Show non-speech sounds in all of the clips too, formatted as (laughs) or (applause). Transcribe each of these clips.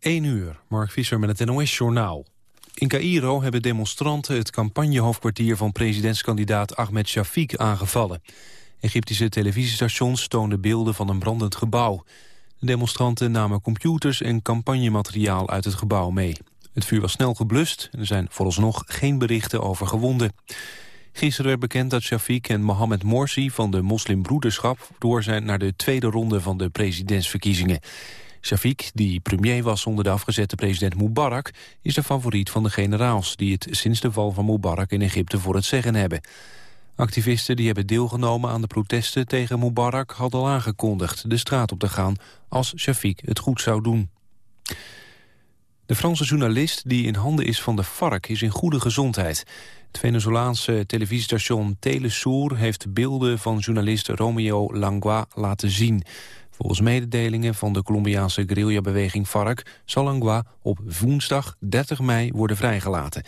1 uur, Mark Visser met het NOS-journaal. In Cairo hebben demonstranten het campagnehoofdkwartier van presidentskandidaat Ahmed Shafiq aangevallen. Egyptische televisiestations toonden beelden van een brandend gebouw. De demonstranten namen computers en campagnemateriaal uit het gebouw mee. Het vuur was snel geblust en er zijn vooralsnog geen berichten over gewonden. Gisteren werd bekend dat Shafiq en Mohamed Morsi van de moslimbroederschap... door zijn naar de tweede ronde van de presidentsverkiezingen. Shafiq, die premier was onder de afgezette president Mubarak... is de favoriet van de generaals... die het sinds de val van Mubarak in Egypte voor het zeggen hebben. Activisten die hebben deelgenomen aan de protesten tegen Mubarak... hadden al aangekondigd de straat op te gaan als Shafiq het goed zou doen. De Franse journalist die in handen is van de FARC is in goede gezondheid. Het Venezolaanse televisiestation Telesour heeft beelden van journalist Romeo Langua laten zien. Volgens mededelingen van de Colombiaanse guerrillabeweging FARC... zal Langua op woensdag 30 mei worden vrijgelaten.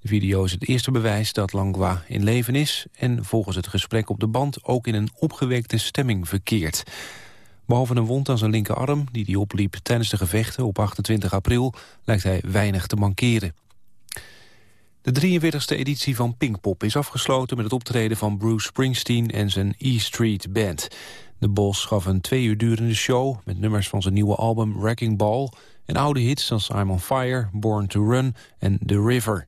De video is het eerste bewijs dat Langua in leven is... en volgens het gesprek op de band ook in een opgewekte stemming verkeert. Behalve een wond aan zijn linkerarm, die hij opliep tijdens de gevechten op 28 april... lijkt hij weinig te mankeren. De 43e editie van Pinkpop is afgesloten met het optreden van Bruce Springsteen en zijn E Street Band. De Bos gaf een twee uur durende show met nummers van zijn nieuwe album Wrecking Ball... en oude hits als I'm on Fire, Born to Run en The River.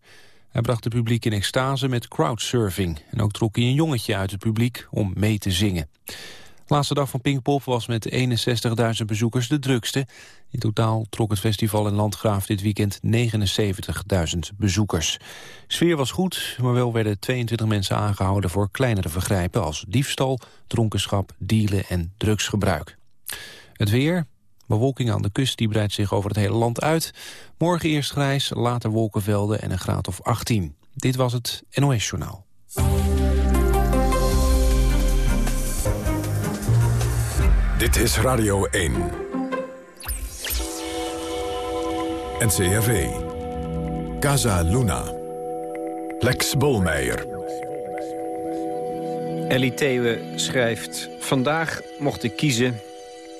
Hij bracht het publiek in extase met crowdsurfing... en ook trok hij een jongetje uit het publiek om mee te zingen. De laatste dag van Pinkpop was met 61.000 bezoekers de drukste. In totaal trok het festival in Landgraaf dit weekend 79.000 bezoekers. Sfeer was goed, maar wel werden 22 mensen aangehouden voor kleinere vergrijpen als diefstal, dronkenschap, dealen en drugsgebruik. Het weer, bewolking aan de kust die breidt zich over het hele land uit. Morgen eerst grijs, later wolkenvelden en een graad of 18. Dit was het NOS Journaal. Dit is Radio 1. NCRV. Casa Luna. Lex Bolmeijer. Ellie Thewe schrijft... Vandaag mocht ik kiezen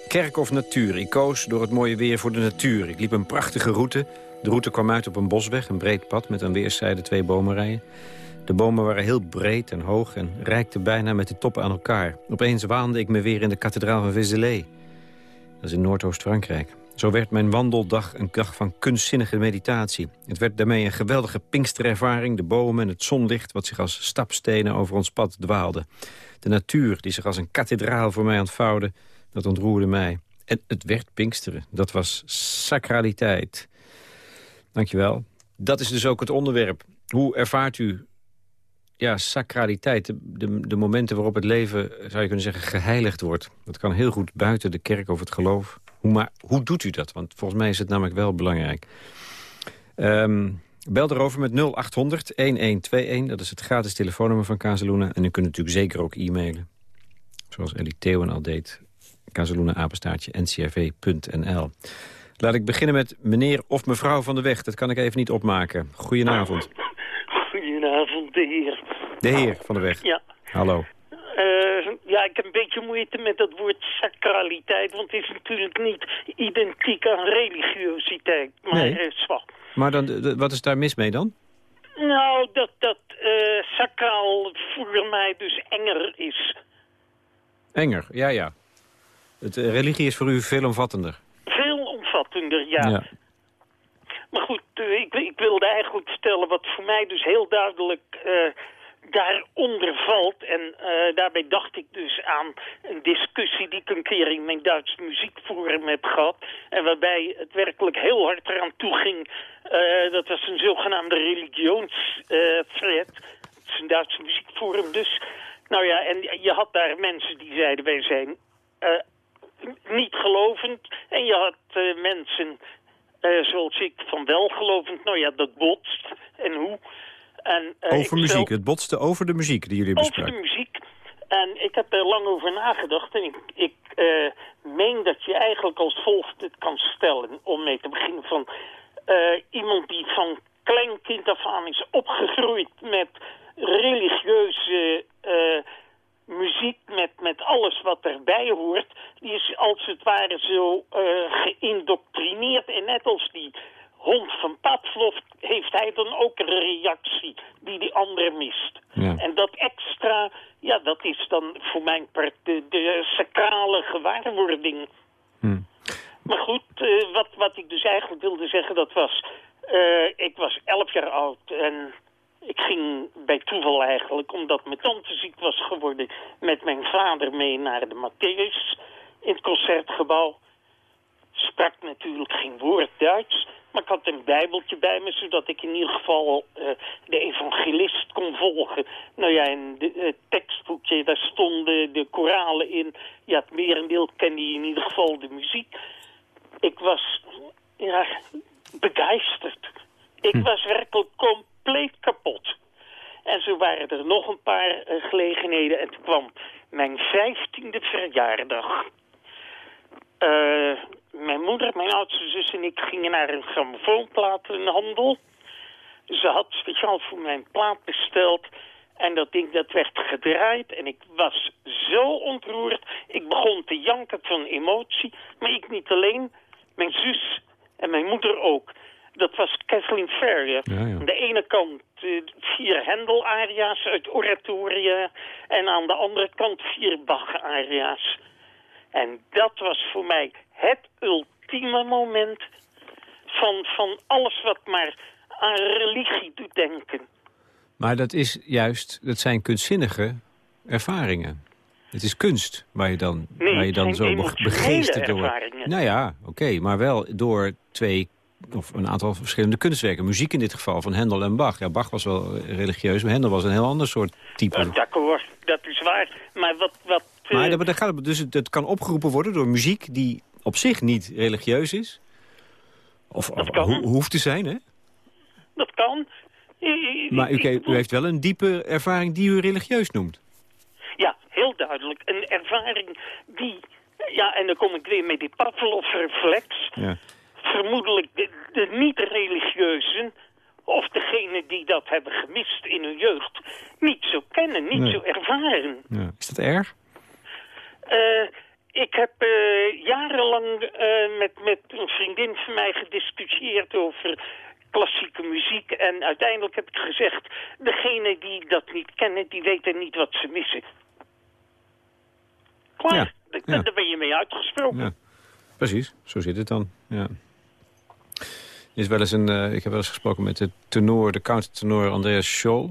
kerk of natuur. Ik koos door het mooie weer voor de natuur. Ik liep een prachtige route. De route kwam uit op een bosweg, een breed pad... met aan weerszijden twee bomenrijen. De bomen waren heel breed en hoog en reikten bijna met de toppen aan elkaar. Opeens waande ik me weer in de kathedraal van Vézelay. Dat is in Noordoost-Frankrijk. Zo werd mijn wandeldag een dag van kunstzinnige meditatie. Het werd daarmee een geweldige pinksterervaring. De bomen en het zonlicht wat zich als stapstenen over ons pad dwaalde. De natuur die zich als een kathedraal voor mij ontvouwde, dat ontroerde mij. En het werd pinksteren. Dat was sacraliteit. Dankjewel. Dat is dus ook het onderwerp. Hoe ervaart u ja, sacraliteit, de, de, momenten waarop het leven, zou je kunnen zeggen, geheiligd wordt. Dat kan heel goed buiten de kerk of het geloof. Hoe, maar hoe doet u dat? Want volgens mij is het namelijk wel belangrijk. Um, bel erover met 0800-1121. Dat is het gratis telefoonnummer van Kazeluna. En u kunt natuurlijk zeker ook e-mailen. Zoals Ellie Theeuwen al deed. ncrv.nl. Laat ik beginnen met meneer of mevrouw van de weg. Dat kan ik even niet opmaken. Goedenavond. Goedenavond, de heer. De heer van de weg. Ja. Hallo. Uh, ja, ik heb een beetje moeite met dat woord sacraliteit, want het is natuurlijk niet identiek aan religiositeit. Maar, nee. Uh, maar dan, wat is daar mis mee dan? Nou, dat, dat uh, sacraal voor mij dus enger is. Enger, ja, ja. Het, religie is voor u veelomvattender. Veelomvattender, ja. ja. Maar goed, uh, ik, ik, wilde eigenlijk vertellen wat voor mij dus heel duidelijk uh, daaronder valt. En uh, daarbij dacht ik dus aan een discussie die ik een keer in mijn Duits muziekforum heb gehad. En waarbij het werkelijk heel hard eraan toe ging. dat was een zogenaamde religionsfred. het is een Duits muziekforum dus. Nou ja, en je had daar mensen die zeiden wij zijn niet gelovend. En je had mensen zoals ik van welgelovend, nou ja, dat botst. En hoe. En, uh, over muziek, het botste over de muziek die jullie bespraken. Over de muziek. En ik heb er lang over nagedacht. En ik, ik uh, meen dat je eigenlijk als volgt het kan stellen. Om mee te beginnen van iemand die van klein kind af aan is opgegroeid met religieuze muziek met, met alles wat erbij hoort, die is als het ware zo uh, geïndoctrineerd. En net als die hond van Pavlov heeft hij dan ook een reactie die die andere mist. Ja. En dat extra, ja, dat is dan voor mijn part de, de sacrale gewaarwording. Hm. Maar goed, uh, wat, wat ik dus eigenlijk wilde zeggen, dat was... Uh, ik was elf jaar oud en ik ging bij toeval eigenlijk, omdat mijn tante ziek was geworden... met mijn vader mee naar de Matthäus in het Concertgebouw. Sprak natuurlijk geen woord Duits... Maar ik had een bijbeltje bij me, zodat ik in ieder geval uh, de evangelist kon volgen. Nou ja, in het uh, tekstboekje, daar stonden de koralen in. Ja, het merendeel kende je in ieder geval de muziek. Ik was, ja, begeisterd. Ik hm. was werkelijk compleet kapot. En zo waren er nog een paar uh, gelegenheden. En toen kwam mijn vijftiende verjaardag. Uh, mijn moeder, mijn oudste zus en ik gingen naar een grammofoonplatenhandel. Ze had speciaal voor mijn plaat besteld. En dat ding dat werd gedraaid en ik was zo ontroerd. Ik begon te janken van emotie. Maar ik niet alleen, mijn zus en mijn moeder ook. Dat was Kathleen Ferrier. Aan de ene kant uh, vier Handel-aria's uit oratoria... en aan de andere kant vier Bach-aria's. En dat was voor mij het ultieme moment van, van alles wat maar aan religie doet denken. Maar dat is juist, dat zijn kunstzinnige ervaringen. Het is kunst waar je dan, nee, waar je dan zo begeesterd door... Ervaringen. Nou ja, oké, maar wel door twee of een aantal verschillende kunstwerken. Muziek in dit geval, van Hendel en Bach. Ja, Bach was wel religieus, maar Hendel was een heel ander soort type. Uh, D'accord, dat is waar. Maar wat... wat maar uh... dat, gaat, dus het, kan opgeroepen worden door muziek die op zich niet religieus is. Of, of ho hoeft te zijn, hè? Dat kan. Maar u, u heeft wel een diepe ervaring die u religieus noemt. Ja, heel duidelijk. Een ervaring die... Ja, en dan kom ik weer met die Pavlov-reflex. Ja. Vermoedelijk de, de niet-religieuzen of degene die dat hebben gemist in hun jeugd... niet zo kennen, niet zo ervaren. Ja. Is dat erg? Uh, ik heb uh, jarenlang uh, met, met een vriendin van mij gediscussieerd over klassieke muziek. En uiteindelijk heb ik gezegd, degene die dat niet kennen, die weten niet wat ze missen. Klaar, ja, daar ben je mee uitgesproken. Ja. Precies, zo zit het dan. Ja. Is wel eens een, uh, ik heb wel eens gesproken met de tenor, de countertenor Andreas Scholl.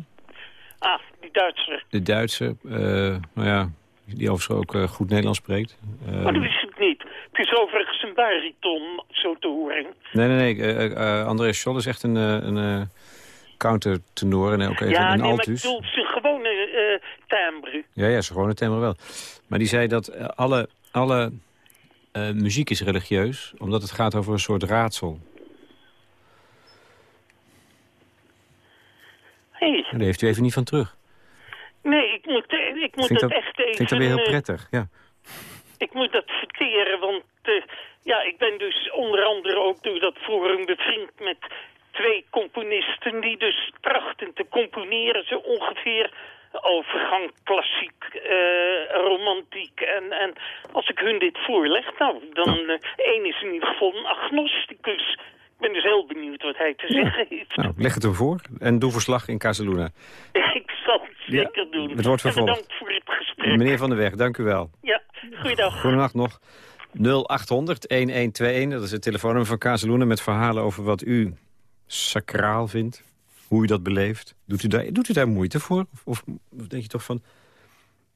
Ah, die Duitser. De Duitse, nou ja, die overigens ook uh, goed Nederlands spreekt. Maar dat wist ik niet. Het is overigens een bariton, zo te horen. Nee, nee, nee. Andreas Scholl is echt een, een countertenor en ook even ja, een nee, altus. Ja, maar ik zijn gewone timbre. Ja, ja, zijn gewone timbre wel. Maar die zei dat alle, alle muziek is religieus, omdat het gaat over een soort raadsel. Hey. daar heeft u even niet van terug. Nee, ik moet, ik moet het dat, echt even... Vind dat weer heel prettig, ja. Ik moet dat verteren, want uh, ja, ik ben dus onder andere ook door dat forum bevriend met twee componisten die dus trachten te componeren, zo ongeveer overgang klassiek, uh, romantiek. En, en als ik hun dit voorleg, nou, dan uh, één is in ieder geval een agnosticus. Ik ben dus heel benieuwd wat hij te zeggen heeft. Nou, leg het hem voor en doe verslag in Casaluna. (laughs) ik zal het zeker doen. Het wordt vervolgd. bedankt voor het gesprek. Meneer Van der Weg, dank u wel. Ja, goeiedag. Goedenacht nog. 0800-1121, dat is het telefoonnummer van Casaluna... met verhalen over wat u sacraal vindt, hoe u dat beleeft. Doet u daar, doet u daar moeite voor? Of, of denk je toch van,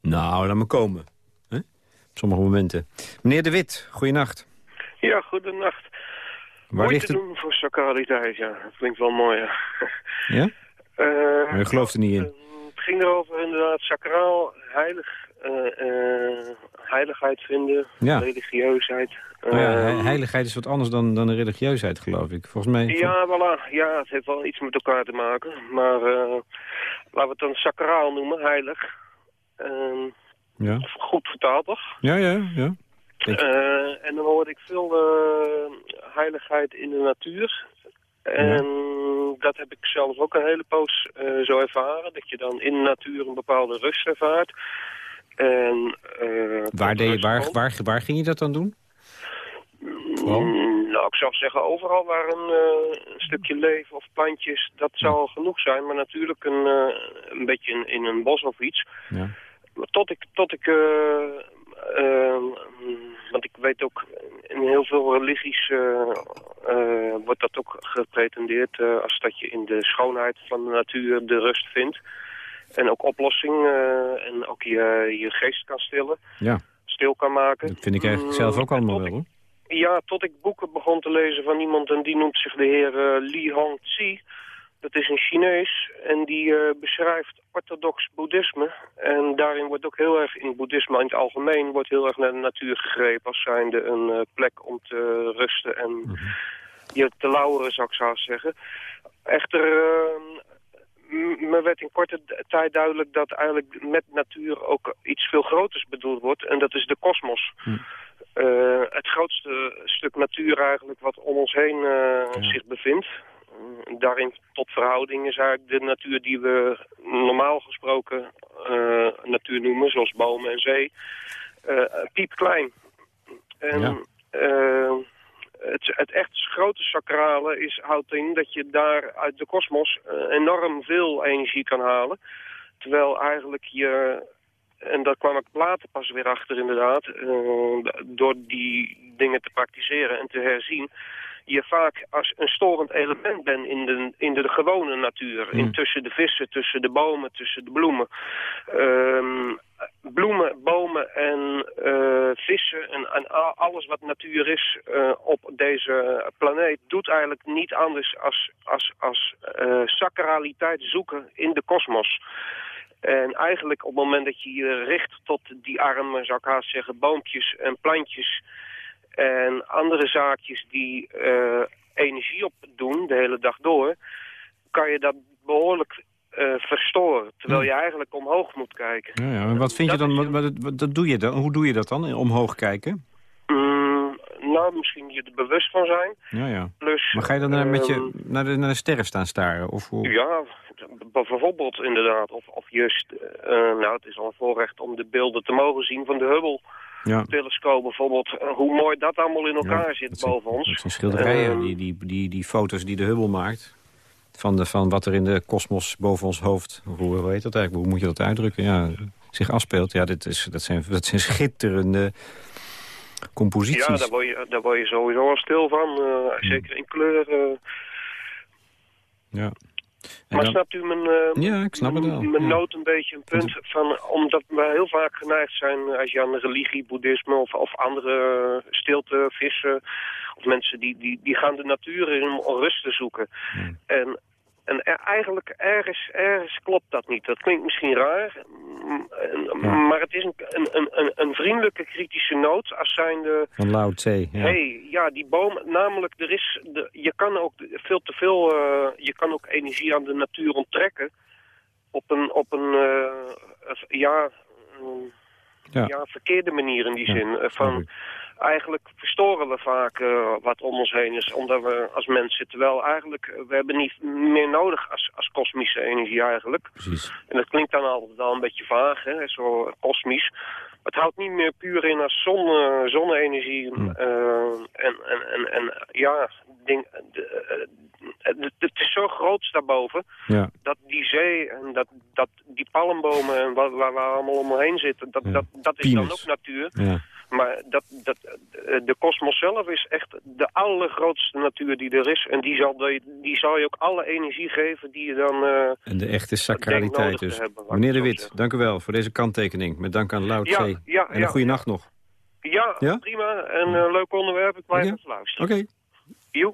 nou, laat me komen. He? Op sommige momenten. Meneer De Wit, goeienacht. Ja, goedenacht. Waar Moeite ligt het? doen voor sacraliteit, ja. Dat klinkt wel mooi, ja. (laughs) Ja? Uh, Maar u gelooft er niet in? het ging erover inderdaad sacraal, heilig, eh, eh, heiligheid vinden, Ja. religieusheid. Nou ja, Eh, he- heiligheid is wat anders dan, dan de religieusheid, geloof ik. Volgens mij... ja, voilà. Ja, het heeft wel iets met elkaar te maken. Maar eh, laten we het dan sacraal noemen, heilig. Ehm, Ja, goed vertaald, toch? ja, ja. ja. Eh, en dan hoorde ik veel eh, heiligheid in de natuur. En dat heb ik zelf ook een hele poos eh, zo ervaren. Dat je dan in de natuur een bepaalde rust ervaart. En, Waar, deed, rust waar, waar, waar ging je dat dan doen? Mm, Nou, ik zou zeggen, overal waar een, een stukje leven of plantjes, dat zou al genoeg zijn. Maar natuurlijk een, een beetje in, in, een bos of iets. Ja. Tot ik, tot ik want ik weet ook, in heel veel religies wordt dat ook gepretendeerd als dat je in de schoonheid van de natuur de rust vindt. En ook oplossing en ook je, je geest kan stillen. Ja. Stil kan maken. Dat vind ik eigenlijk zelf ook allemaal wel hoor. Ja, tot ik boeken begon te lezen van iemand en die noemt zich de heer uh, Li Hongzhi. Dat is een Chinees en die uh, beschrijft orthodox boeddhisme. En daarin wordt ook heel erg, in boeddhisme in het algemeen, wordt heel erg naar de natuur gegrepen als zijnde een uh, plek om te rusten en -hmm. je te lauweren, zou ik zo zeggen. Echter, me werd in korte tijd duidelijk dat eigenlijk met natuur ook iets veel groters bedoeld wordt. En dat is de kosmos. Hm. Uh, het grootste stuk natuur eigenlijk wat om ons heen uh, zich bevindt. Uh, daarin tot verhouding is eigenlijk de natuur die we normaal gesproken natuur noemen, zoals bomen en zee, piepklein. En ja. het, het echt grote sacrale is, houdt in dat je daar uit de kosmos enorm veel energie kan halen. Terwijl eigenlijk je en daar kwam ik later pas weer achter inderdaad, uh, door die dingen te praktiseren en te herzien, je vaak als een storend element bent in de, in de, gewone natuur. Mm. In tussen de vissen, tussen de bomen, tussen de bloemen. Um, bloemen, bomen en uh, vissen en, en, alles wat natuur is uh, op deze planeet... doet eigenlijk niet anders als, als, als uh, sacraliteit zoeken in de kosmos. En eigenlijk op het moment dat je je richt tot die armen, zou ik haast zeggen, boompjes en plantjes en andere zaakjes die uh, energie opdoen de hele dag door, kan je dat behoorlijk uh, verstoren. Terwijl je eigenlijk omhoog moet kijken. Ja, ja. En wat vind je dan, wat, wat, wat, doe je dan? Hoe doe je dat dan, omhoog kijken? Mm, nou, misschien je er bewust van zijn. Ja, ja. Plus, maar ga je dan met je ehm, naar de, naar de sterren staan staren? Of hoe? Ja, bijvoorbeeld inderdaad. Of, of juist, uh, nou het is al een voorrecht om de beelden te mogen zien van de Hubble. Ja. telescoop bijvoorbeeld, uh, hoe mooi dat allemaal in elkaar ja, zit boven ons. Dat zijn schilderijen, uh, die, die, die, die foto's die de Hubble maakt. Van, de, van wat er in de kosmos boven ons hoofd, hoe, hoe heet dat eigenlijk, hoe moet je dat uitdrukken? Ja, zich afspeelt. Ja, dit is, dat, zijn, dat zijn schitterende composities. Ja, daar word je, daar word je sowieso al stil van. Uh, zeker in kleur. Ja maar snapt u mijn, uh, ja, ik snap het wel. mijn nood een beetje een punt van... omdat we heel vaak geneigd zijn als je aan religie, boeddhisme... of, of andere stilte, vissen... of mensen die, die, die gaan de natuur in om rust te zoeken. En en eigenlijk ergens, ergens klopt dat niet. Dat klinkt misschien raar, maar het is een, een, een, een vriendelijke kritische noot als zijnde... Van Lao Tse, ja. hey, ja, die boom, namelijk, er is, de, je kan ook veel te veel, uh, je kan ook energie aan de natuur onttrekken op een, op een uh, ja, ja. ja. verkeerde manier in die ja, zin. Uh, van, eigenlijk verstoren we vaak uh, wat om ons heen is, omdat we als mensen, terwijl eigenlijk, uh, we hebben niet meer nodig als, als kosmische energie eigenlijk. Precies. En dat klinkt dan altijd wel een beetje vaag, hè, zo kosmisch. Het houdt niet meer puur in als zon, uh, zonne-energie. Hmm. en, en, en, en ja, ding, het is zo groot daarboven, ja. dat die zee en dat, dat die palmbomen en waar, waar we allemaal omheen zitten, dat, ja. dat, dat is dan ook natuur. Ja. Maar dat, dat, eh, de kosmos zelf is echt de allergrootste natuur die er is. En die zal, die zal je ook alle energie geven die je dan... Uh, en de echte sacraliteit dus. Hebben, Meneer De Wit, dank u wel voor deze kanttekening. Met dank aan Loud ja, ja, en een goede nacht nog. Ja, ja? prima. En uh, leuk onderwerp. Ik blijf even luisteren. Oké. Okay.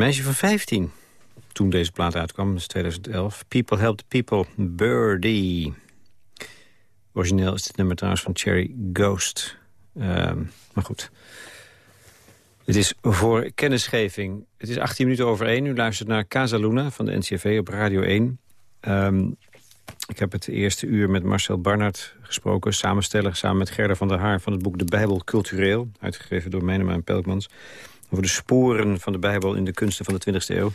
meisje van 15 toen deze plaat uitkwam, is 2011. People Help the People, Birdie. Origineel is dit nummer trouwens van Cherry Ghost. Ehm, maar goed. Het is voor kennisgeving. Het is 18 minuten over 1. U luistert naar Casa Luna van de NCV op Radio 1. Ehm, ik heb het eerste uur met Marcel Barnard gesproken. Samensteller samen met Gerda van der Haar van het boek De Bijbel Cultureel. Uitgegeven door Menema en Pelkmans over de sporen van de Bijbel in de kunsten van de 20e eeuw.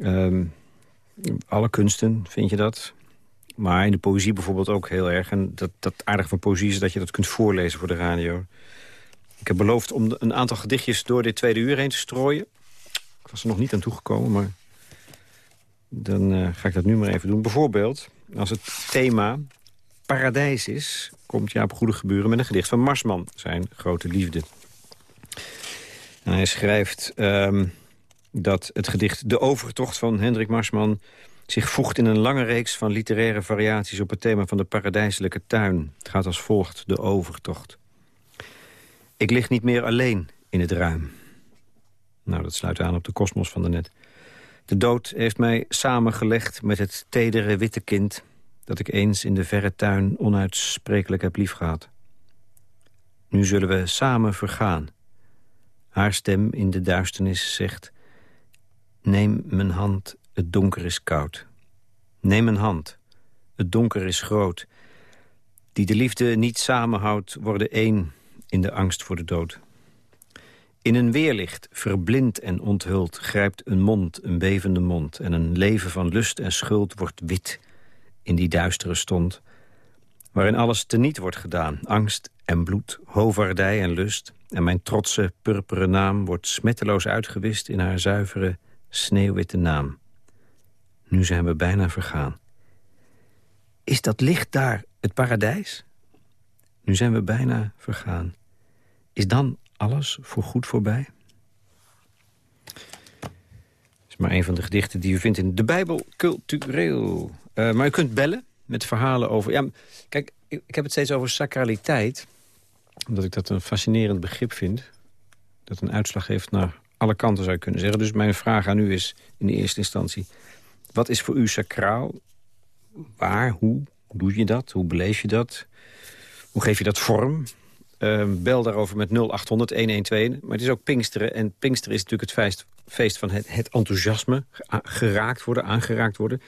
Ehm, alle kunsten vind je dat. Maar in de poëzie bijvoorbeeld ook heel erg. En dat, dat aardige van poëzie is dat je dat kunt voorlezen voor de radio. Ik heb beloofd om een aantal gedichtjes door dit tweede uur heen te strooien. Ik was er nog niet aan toegekomen, maar dan uh, ga ik dat nu maar even doen. Bijvoorbeeld, als het thema paradijs is... komt Jaap Goede Geburen met een gedicht van Marsman, zijn grote liefde hij schrijft ehm, dat het gedicht De Overtocht van Hendrik Marsman... zich voegt in een lange reeks van literaire variaties... op het thema van de paradijselijke tuin. Het gaat als volgt, De Overtocht. Ik lig niet meer alleen in het ruim. Nou, dat sluit aan op de kosmos van de net. De dood heeft mij samengelegd met het tedere witte kind... dat ik eens in de verre tuin onuitsprekelijk heb liefgehad. Nu zullen we samen vergaan haar stem in de duisternis zegt... Neem mijn hand, het donker is koud. Neem mijn hand, het donker is groot. Die de liefde niet samenhoudt, worden één in de angst voor de dood. In een weerlicht, verblind en onthuld, grijpt een mond, een bevende mond... en een leven van lust en schuld wordt wit in die duistere stond... waarin alles teniet wordt gedaan, angst en bloed, hovaardij en lust... En mijn trotse, purperen naam wordt smetteloos uitgewist... in haar zuivere, sneeuwwitte naam. Nu zijn we bijna vergaan. Is dat licht daar het paradijs? Nu zijn we bijna vergaan. Is dan alles voorgoed voorbij? Dat is maar een van de gedichten die u vindt in de Bijbel cultureel. Uh, maar u kunt bellen met verhalen over... Ja, kijk, ik heb het steeds over sacraliteit. Omdat ik dat een fascinerend begrip vind. Dat een uitslag heeft naar alle kanten, zou je kunnen zeggen. Dus mijn vraag aan u is in de eerste instantie... wat is voor u sacraal? Waar? Hoe? Doe je dat? Hoe beleef je dat? Hoe geef je dat vorm? Uh, bel daarover met 0800-112. Maar het is ook Pinksteren. En Pinksteren is natuurlijk het feest, feest van het, het enthousiasme. Geraakt worden, aangeraakt worden.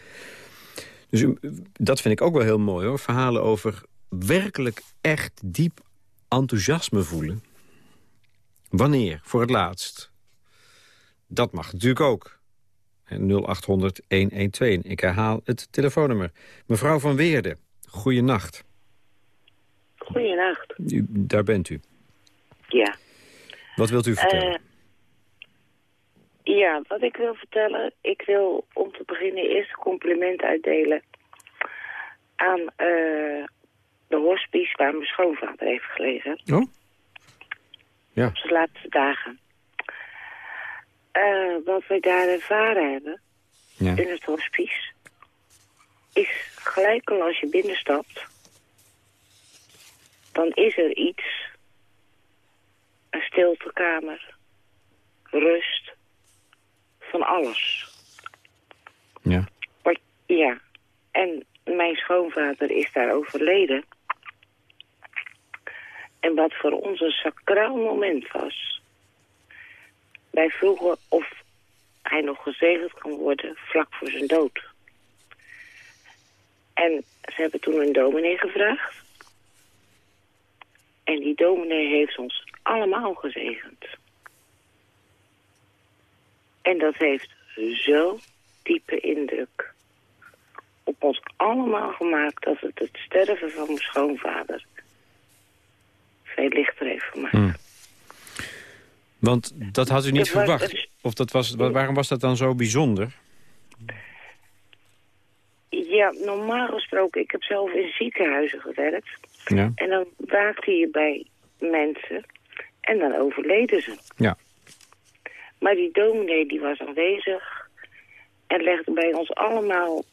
Dus dat vind ik ook wel heel mooi hoor. Verhalen over werkelijk echt diep enthousiasme voelen. Wanneer? Voor het laatst? Dat mag natuurlijk ook. 0800 112. Ik herhaal het telefoonnummer. Mevrouw van Weerde, goeienacht. Goeienacht. U, daar bent u. Ja. Wat wilt u vertellen? Uh, ja, wat ik wil vertellen... Ik wil om te beginnen eerst compliment uitdelen... aan uh, de hospice waar mijn schoonvader heeft gelegen. Oh? Ja. Op zijn laatste dagen. Uh, wat we daar ervaren hebben ja. in het hospice... is gelijk al als je binnenstapt... dan is er iets. Een stiltekamer. Rust. Van alles. Ja. Wat, ja. En mijn schoonvader is daar overleden. En wat voor ons een sacraal moment was wij vroegen of hij nog gezegend kan worden vlak voor zijn dood. En ze hebben toen een dominee gevraagd. En die dominee heeft ons allemaal gezegend. En dat heeft zo diepe indruk op ons allemaal gemaakt... dat het het sterven van mijn schoonvader lichter heeft gemaakt. Hmm. Want dat had u niet verwacht? Of dat was, waarom was dat dan zo bijzonder? Ja, normaal gesproken, ik heb zelf in ziekenhuizen gewerkt. Ja. En dan waakte je bij mensen en dan overleden ze. Ja. Maar die dominee die was aanwezig en legde bij ons allemaal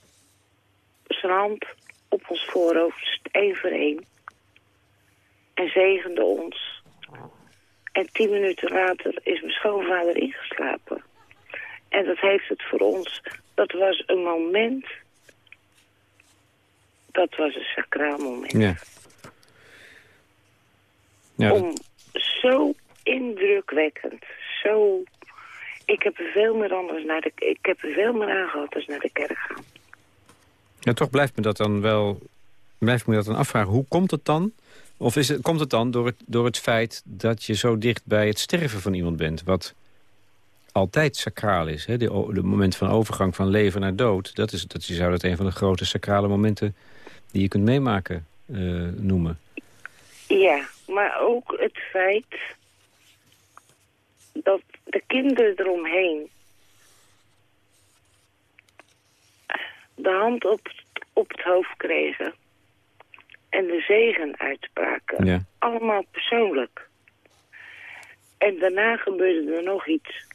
zijn hand op ons voorhoofd, één voor één. En zegende ons en tien minuten later is mijn schoonvader ingeslapen. En dat heeft het voor ons... Dat was een moment... Dat was een sacraal moment. Ja. ja Om zo indrukwekkend, zo... Ik heb er veel meer anders naar de... Ik heb er veel meer aan gehad als naar de kerk gaan. Ja, toch blijft me dat dan wel... Blijft me dat dan afvragen. Hoe komt het dan of is het, komt het dan door het, door het feit dat je zo dicht bij het sterven van iemand bent... wat altijd sacraal is, hè? De, moment van overgang van leven naar dood... dat, is, dat je zou dat een van de grote sacrale momenten die je kunt meemaken uh, noemen. Ja, maar ook het feit dat de kinderen eromheen... de hand op, op het hoofd kregen en de zegen uitspraken. Ja. Allemaal persoonlijk. En daarna gebeurde er nog iets.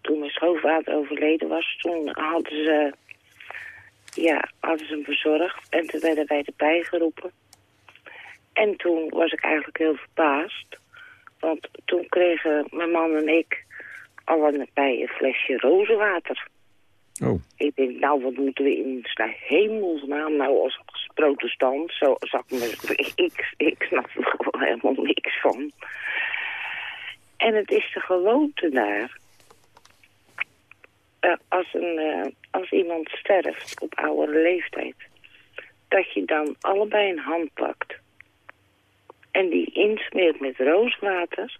Toen mijn schoonvader overleden was, toen hadden ze, ja, hadden ze hem verzorgd. En toen werden wij erbij geroepen. En toen was ik eigenlijk heel verbaasd. Want toen kregen mijn man en ik allebei een flesje rozenwater. Oh. Ik denk, nou, wat moeten we in hemelsnaam nou als protestant? Zo, zag ik, ik, ik snap er gewoon helemaal niks van. En het is de gewoonte daar. Uh, als, een, uh, als iemand sterft op oudere leeftijd... dat je dan allebei een hand pakt... en die insmeert met rooswater...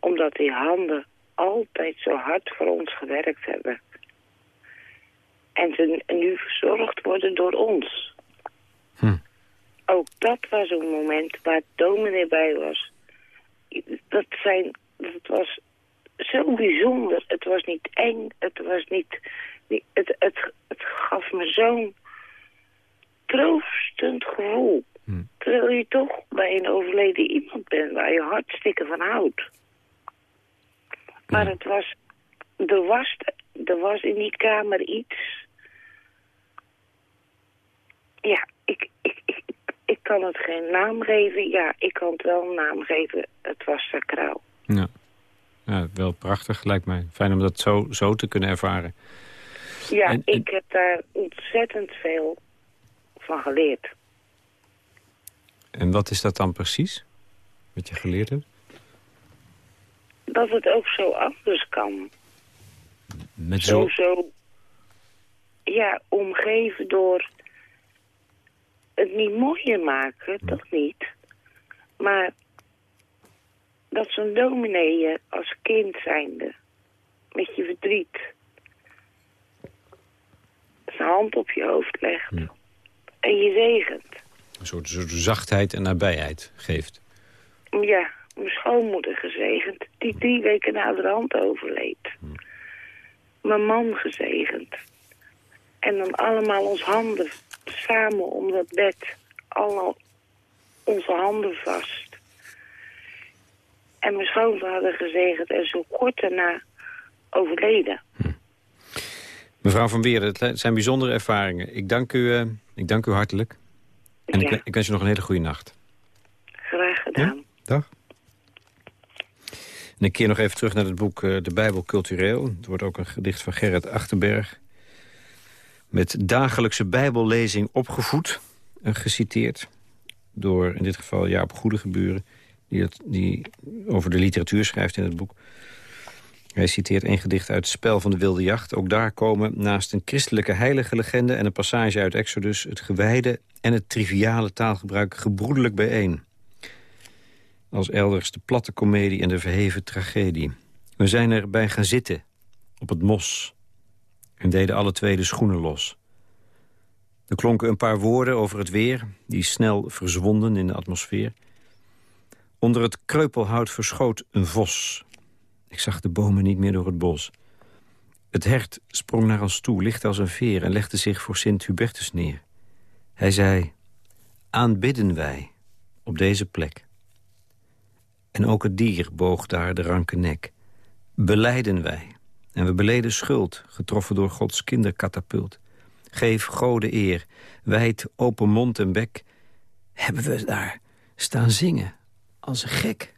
omdat die handen altijd zo hard voor ons gewerkt hebben... En ze nu verzorgd worden door ons. Hm. Ook dat was een moment waar dominee bij was. Dat, zijn, dat was zo bijzonder. Het was niet eng. Het was niet... Het, het, het gaf me zo'n troostend gevoel. Hm. Terwijl je toch bij een overleden iemand bent waar je hartstikke van houdt. Maar het was... Er was, er was in die kamer iets Ja, ik, ik, ik, ik kan het geen naam geven. Ja, ik kan het wel een naam geven. Het was sacraal. Ja. ja, wel prachtig lijkt mij. Fijn om dat zo, zo te kunnen ervaren. Ja, ik heb daar ontzettend veel van geleerd. En wat is dat dan precies? Wat je geleerd hebt? Dat het ook zo anders kan. Met zo... Zo, zo... Ja, omgeven door... Het niet mooier maken, dat niet. Maar dat zo'n dominee je als kind zijnde... met je verdriet... zijn hand op je hoofd legt... en je zegent. Een soort, soort zachtheid en nabijheid geeft. Ja, mijn schoonmoeder gezegend, die drie weken na de hand overleed. Mijn man gezegend. En dan allemaal ons handen samen om dat bed. Allemaal onze handen vast. En mijn schoonvader gezegend en zo kort daarna overleden. Mevrouw Van Weerden, het zijn bijzondere ervaringen. Ik dank u, eh, ik dank u hartelijk. En Ja. ik, ik wens je nog een hele goede nacht. Graag gedaan. Dag. En ik keer nog even terug naar het boek eh, De Bijbel Cultureel. Het wordt ook een gedicht van Gerrit Achterberg. Met dagelijkse bijbellezing opgevoed. eh, geciteerd door in dit geval Jaap Goedegeburen... Die, het, die over de literatuur schrijft in het boek. Hij citeert een gedicht uit Spel van de Wilde Jacht. Ook daar komen naast een christelijke heilige legende... en een passage uit Exodus... het gewijde en het triviale taalgebruik gebroedelijk bijeen als elders de platte komedie en de verheven tragedie. We zijn erbij gaan zitten, op het mos, en deden alle twee de schoenen los. Er klonken een paar woorden over het weer, die snel verzwonden in de atmosfeer. Onder het kreupelhout verschoot een vos. Ik zag de bomen niet meer door het bos. Het hert sprong naar ons toe, licht als een veer... en legde zich voor Sint-Hubertus neer. Hij zei, aanbidden wij op deze plek. En ook het dier boog daar de ranke nek. Beleiden wij. En we beleden schuld, getroffen door Gods kinderkatapult. Geef gode eer, wijd open mond en bek. Hebben we daar staan zingen, als een gek.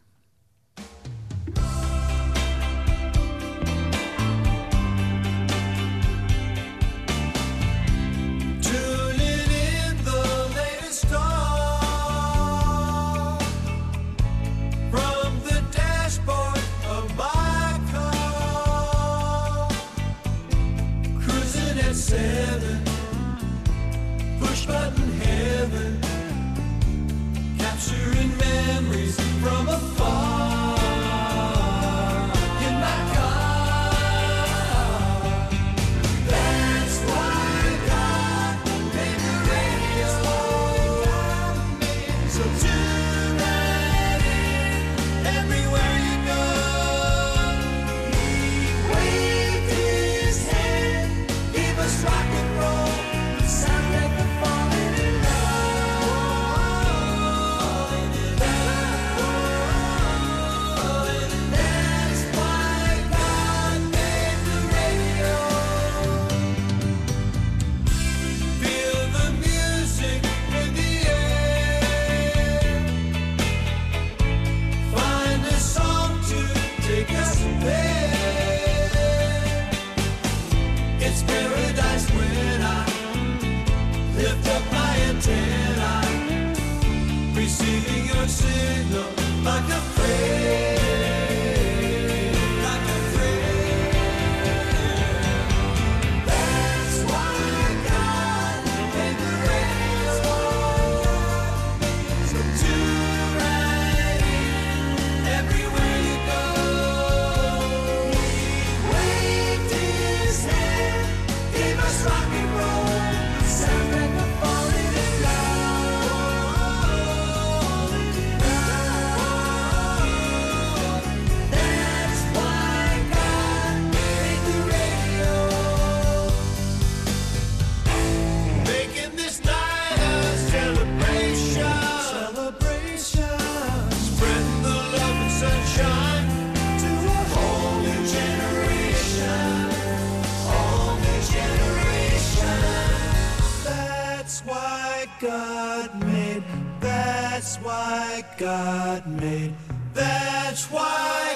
Why God made. That's why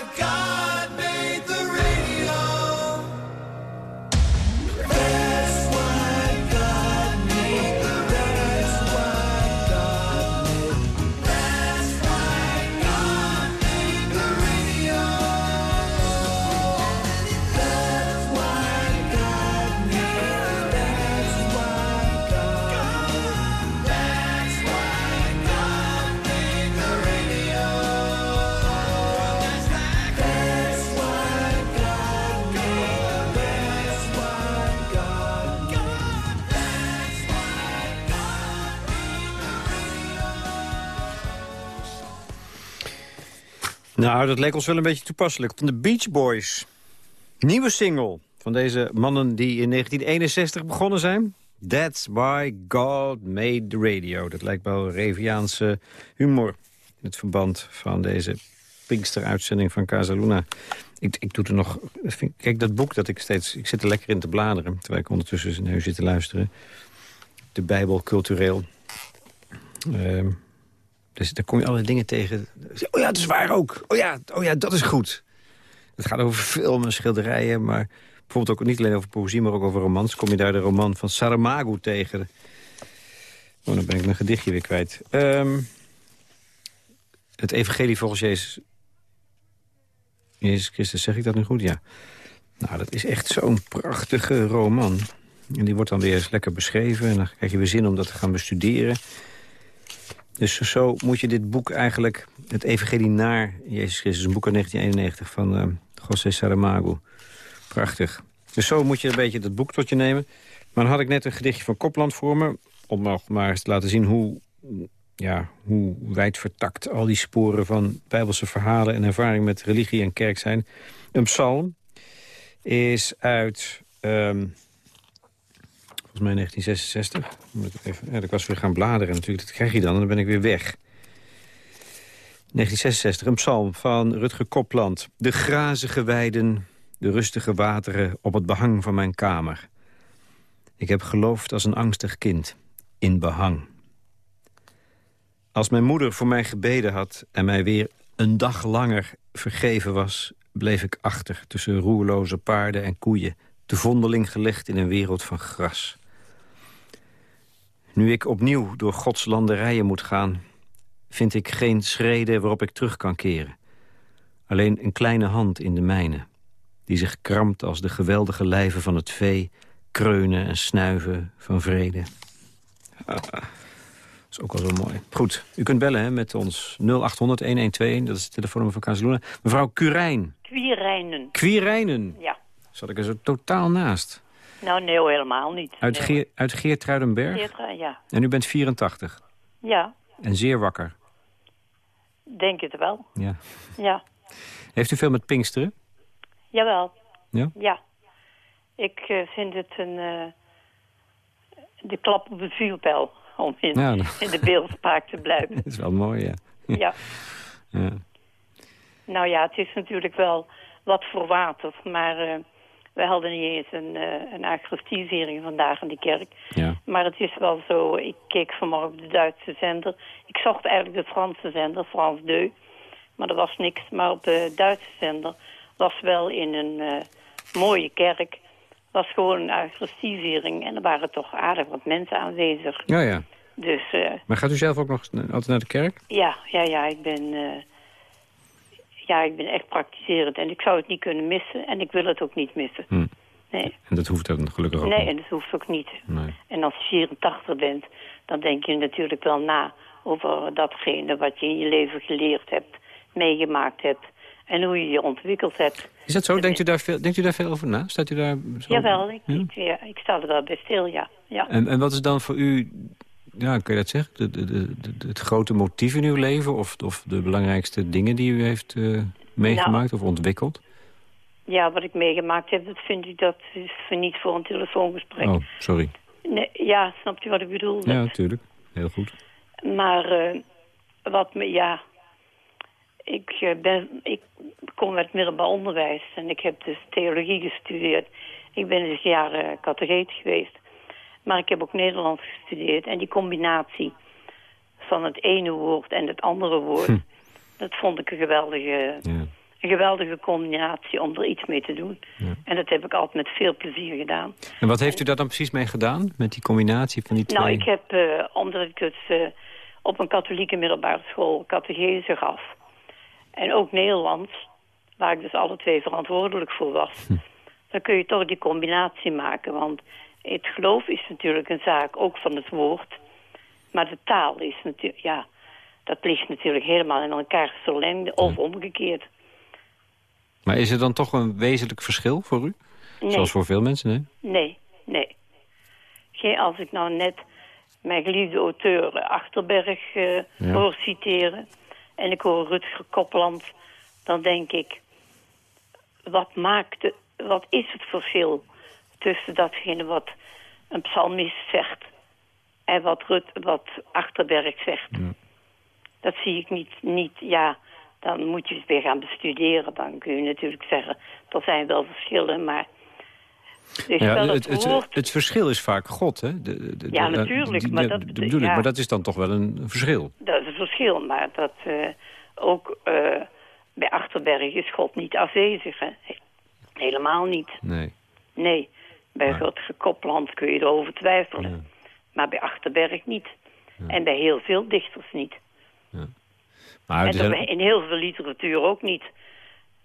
Nou, dat leek ons wel een beetje toepasselijk. Van de Beach Boys. Nieuwe single van deze mannen die in 1961 begonnen zijn. That's why God made the radio. Dat lijkt wel Reviaanse humor in het verband van deze Pinkster-uitzending van Casaluna. Ik, ik doe er nog... Kijk, dat boek dat ik steeds... Ik zit er lekker in te bladeren, terwijl ik ondertussen nu zit te luisteren. De Bijbel cultureel. Ehm, dus daar kom je allerlei dingen tegen. Oh ja, dat is waar ook. Oh ja, oh ja, dat is goed. Het gaat over film en schilderijen, maar bijvoorbeeld ook niet alleen over poëzie, maar ook over romans. Kom je daar de roman van Saramago tegen. Oh, dan ben ik mijn gedichtje weer kwijt. Ehm, het evangelie volgens Jezus... Jezus Christus, zeg ik dat nu goed? Ja. Nou, dat is echt zo'n prachtige roman. En die wordt dan weer eens lekker beschreven. En dan krijg je weer zin om dat te gaan bestuderen. Dus zo moet je dit boek eigenlijk... Het Evangelie naar Jezus Christus, een boek uit 1991 van eh, José Saramago. Prachtig. Dus zo moet je een beetje dat boek tot je nemen. Maar dan had ik net een gedichtje van Kopland voor me... om nog maar eens te laten zien hoe, ja, hoe wijd vertakt... al die sporen van bijbelse verhalen en ervaring met religie en kerk zijn. Een psalm is uit... ehm, volgens mij 1966. Moet ik even, ik was weer gaan bladeren natuurlijk. Dat krijg je dan en dan ben ik weer weg. 1966, een psalm van Rutger Kopland. De grazige weiden, de rustige wateren op het behang van mijn kamer. Ik heb geloofd als een angstig kind, in behang. Als mijn moeder voor mij gebeden had en mij weer een dag langer vergeven was... bleef ik achter tussen roerloze paarden en koeien... te vondeling gelegd in een wereld van gras. Nu ik opnieuw door Gods landerijen moet gaan... vind ik geen schreden waarop ik terug kan keren. Alleen een kleine hand in de mijne... die zich krampt als de geweldige lijven van het vee... kreunen en snuiven van vrede. Ah, (laughs) dat is ook wel zo mooi. Goed, u kunt bellen hè, met ons 0800-1121. Dat is het telefoonnummer van Casaluna. Mevrouw Curijn. Quierijnen. Quierijnen. Ja. Zat ik er zo totaal naast. Nou, nee, helemaal niet. Uit, nee, Geer, uit Geertruidenberg. Ja. En u bent 84. Ja, En zeer wakker. denk het wel. Ja. Ja, Heeft u veel met Pinksteren? jawel. Ja? Ja. Ik eh, vind het een... eh, de klap op het vuurpijl, om in, Ja, nou. in de beeldspraak te blijven. (laughs) Dat is wel mooi, ja. ja. ja. Nou ja, het is natuurlijk wel wat voor water, maar... eh, we hadden niet eens een, uh, een vandaag in de kerk. Ja. Maar het is wel zo, ik keek vanmorgen op de Duitse zender. Ik zocht eigenlijk de Franse zender, France 2. Maar er was niks. Maar op de Duitse zender was wel in een uh, mooie kerk... was gewoon een agrestisering. En er waren toch aardig wat mensen aanwezig. Ja, ja. Dus, uh, maar gaat u zelf ook nog altijd naar de kerk? Ja, ja, ja. Ik ben, ja, ik ben echt praktiserend. En ik zou het niet kunnen missen. En ik wil het ook niet missen. Hm. Nee. En dat hoeft ook gelukkig ook Nee, niet. en dat hoeft ook niet. Nee. En als je 84 bent, dan denk je natuurlijk wel na over datgene wat je in je leven geleerd hebt, meegemaakt hebt en hoe je je ontwikkeld hebt. Is dat zo? Denkt u daar veel, denkt u daar veel over na? Staat u daar zo... Jawel, ik, ja? Ik, ja, ik sta er wel bij stil, ja. ja. En, en wat is dan voor u, ja, kun je dat zeggen, de, de, de, het grote motief in uw leven of, of de belangrijkste dingen die u heeft uh, meegemaakt nou, of ontwikkeld? Ja, wat ik meegemaakt heb, dat vind ik dat is voor niet voor een telefoongesprek. Oh, sorry. Nee, ja, snapt u wat ik bedoel? Ja, natuurlijk. Heel goed. Maar uh, wat me, ja... Ik, uh, ben, ik kom uit middelbaar onderwijs en ik heb dus theologie gestudeerd. Ik ben dus jaren categeet geweest. Maar ik heb ook Nederlands gestudeerd. En die combinatie van het ene woord en het andere woord... Hm. dat vond ik een geweldige, Ja. een geweldige combinatie om er iets mee te doen. En dat heb ik altijd met veel plezier gedaan. En wat heeft u daar dan precies mee gedaan? Met die combinatie van die twee? Nou, ik heb, eh, omdat ik dus eh, op een katholieke middelbare school catechese gaf... en ook Nederlands, waar ik dus alle twee verantwoordelijk voor was... dan kun je toch die combinatie maken. Want het geloof is natuurlijk een zaak ook van het woord... maar de taal is natuurlijk, ja... dat ligt natuurlijk helemaal in elkaar verlengde of omgekeerd. Maar is er dan toch een wezenlijk verschil voor u? Nee. Zoals voor veel mensen, nee? Nee, nee. Geen, als ik nou net mijn geliefde auteur eh, Achterberg eh, Ja. hoor citeren... en ik hoor Rutger Kopland, dan denk ik... wat, maakt de, wat is het verschil tussen datgene wat een psalmist zegt... en wat, Rut, wat Achterberg zegt? Dat zie ik niet, niet, ja... Dan moet je het weer gaan bestuderen. Dan kun je natuurlijk zeggen, er zijn wel verschillen, maar... Dus Ja, het, het het, woord het verschil is vaak God, hè? De, de- Ja, natuurlijk, maar dat- ik, ja. maar dat is dan toch wel een verschil. Dat is een verschil, maar dat eh, ook eh, bij Achterberg is God niet afwezig. Hè? He- Helemaal niet. Nee. Nee, bij God Kopland kun je erover twijfelen. Maar bij Achterberg niet. En bij heel veel dichters niet. Maar en zijn- in heel veel literatuur ook niet.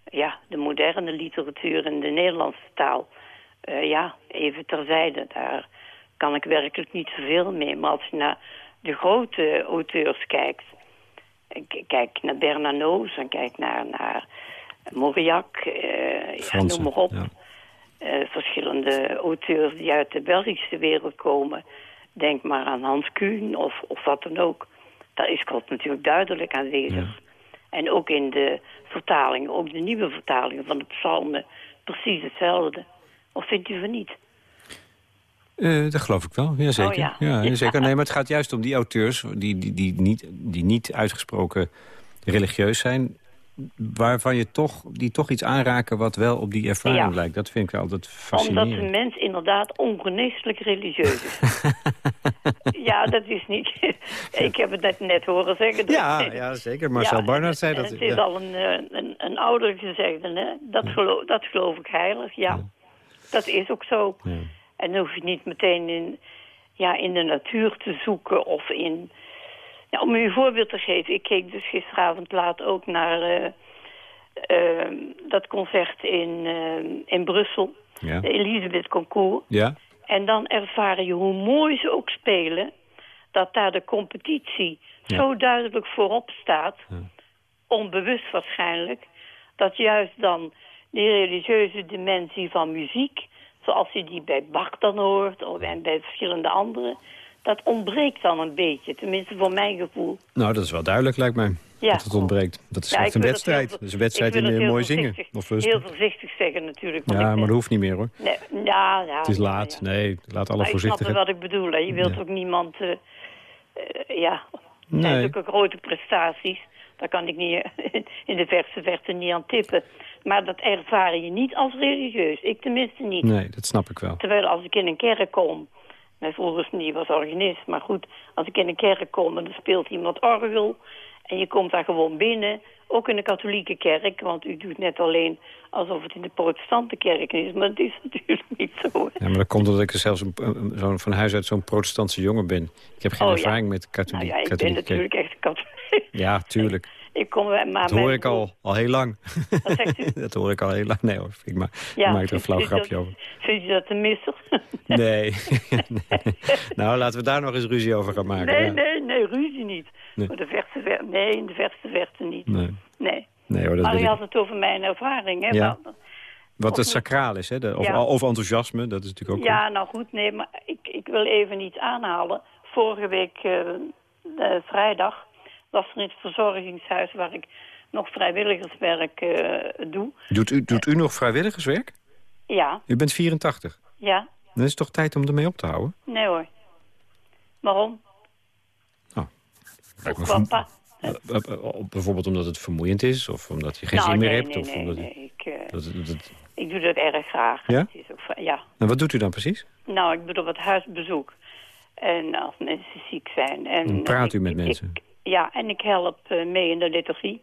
Ja, de moderne literatuur in de Nederlandse taal. eh, ja, even terzijde. Daar kan ik werkelijk niet zoveel mee. Maar als je naar de grote auteurs kijkt... Kijk naar Bernanos en kijk naar, naar Mauriac, eh, ja, noem maar op. ja. Eh, verschillende auteurs die uit de Belgische wereld komen. Denk maar aan Hans Kuhn of, of wat dan ook. Daar is God natuurlijk duidelijk aanwezig. En ook in de vertalingen, ook de nieuwe vertalingen van de psalmen, precies hetzelfde. Of vindt u van niet? Eh, dat geloof ik wel, jazeker. Oh, ja. ja. (laughs) jazeker. Nee, maar het gaat juist om die auteurs die, die, die, niet, die niet uitgesproken religieus zijn... waarvan je toch, die toch iets aanraken wat wel op die ervaring Ja. lijkt. Dat vind ik altijd Omdat fascinerend. de mens inderdaad ongeneeslijk religieus is. (laughs) ja, dat is niet... ik heb het net, net horen zeggen. dat- Ja, ja, zeker. Marcel Ja, Barnard zei dat. Het is ja. al een, eh, een, een ouder gezegde, hè? Dat, geloof, dat geloof ik heilig, ja. Dat is ook zo. En dan hoef je niet meteen in, ja, in de natuur te zoeken of in... Om u een voorbeeld te geven, ik keek dus gisteravond laat ook naar eh, eh, dat concert in, eh, in Brussel. Ja. De Elisabeth Concours. Ja? En dan ervaar je hoe mooi ze ook spelen... dat daar de competitie Ja. zo duidelijk voorop staat... onbewust waarschijnlijk... dat juist dan die religieuze dimensie van muziek... zoals je die bij Bach dan hoort... of en bij verschillende anderen... dat ontbreekt dan een beetje, tenminste voor mijn gevoel. Nou, dat is wel duidelijk, lijkt mij. Ja. Dat het ontbreekt. Dat is Ja, echt een wedstrijd. Dat is een wedstrijd in eh, mooi zingen. voorzichtig- Of rust. Heel voorzichtig zeggen natuurlijk. Ja, maar dat hoeft niet meer, hoor. Nee, ja, ja, Het is laat. ja. Nee, laat alle Maar ik snap wat ik bedoel. Hè. Je wilt ook niemand... eh, eh, ja, zijn Nee. natuurlijk grote prestaties. Daar kan ik niet, (laughs) in de verste verte niet aan tippen. Maar dat ervaar je niet als religieus. Ik tenminste niet. Nee, dat snap ik wel. Terwijl als ik in een kerk kom... Mijn vroeger niet was organist, maar goed. Als ik in een kerk kom en er speelt iemand orgel... en je komt daar gewoon binnen, ook in de katholieke kerk... want u doet net alleen alsof het in de protestante kerk is... maar het is (laughs) natuurlijk niet zo. Ja, maar dat komt omdat ik zelfs een, zo'n- van huis uit zo'n protestantse jongen ben. Ik heb geen Oh, ja. ervaring met katholiek. Nou ja, ik ben natuurlijk echt katholiek. Ja, tuurlijk. Ik kom, maar Dat hoor ik al, al heel lang. Wat zegt u? (laughs) dat hoor ik al heel lang. Nee hoor, ik ma Ja, ik maak er een flauw grapje dat- over. Vindt u dat een misser? (laughs) Nee. (laughs) nee. Nou, laten we daar nog eens ruzie over gaan maken. nee, ja. nee, nee, ruzie niet. Nee. De verste ver- nee, in de verste verte niet. Nee. Nee. Nee hoor, dat maar ik. had het over mijn ervaring, hè? Ja. Wat het sacraal is, hè? De, of, Ja. of enthousiasme, dat is natuurlijk ook... Ja, nou goed, nee, maar ik, ik wil even iets aanhalen. Vorige week, eh, vrijdag, was er in het verzorgingshuis waar ik nog vrijwilligerswerk eh, doe. Doet, u, doet u nog vrijwilligerswerk? Ja, U bent 84. ja, Dan is het toch tijd om ermee op te houden? nee hoor. Waarom? Lijkt me pa- Eh, eh, Bijvoorbeeld omdat het vermoeiend is, of omdat je geen Nou, zin meer nee, hebt. nee, of nee, omdat nee, ik, dat, dat, dat- ik doe dat erg graag. Ja? Het is ook, ja. En wat doet u dan precies? Nou, ik bedoel wat huisbezoek. En als mensen ziek zijn. En, Dan praat u met ik- mensen. Ja, en ik help eh, mee in de liturgie.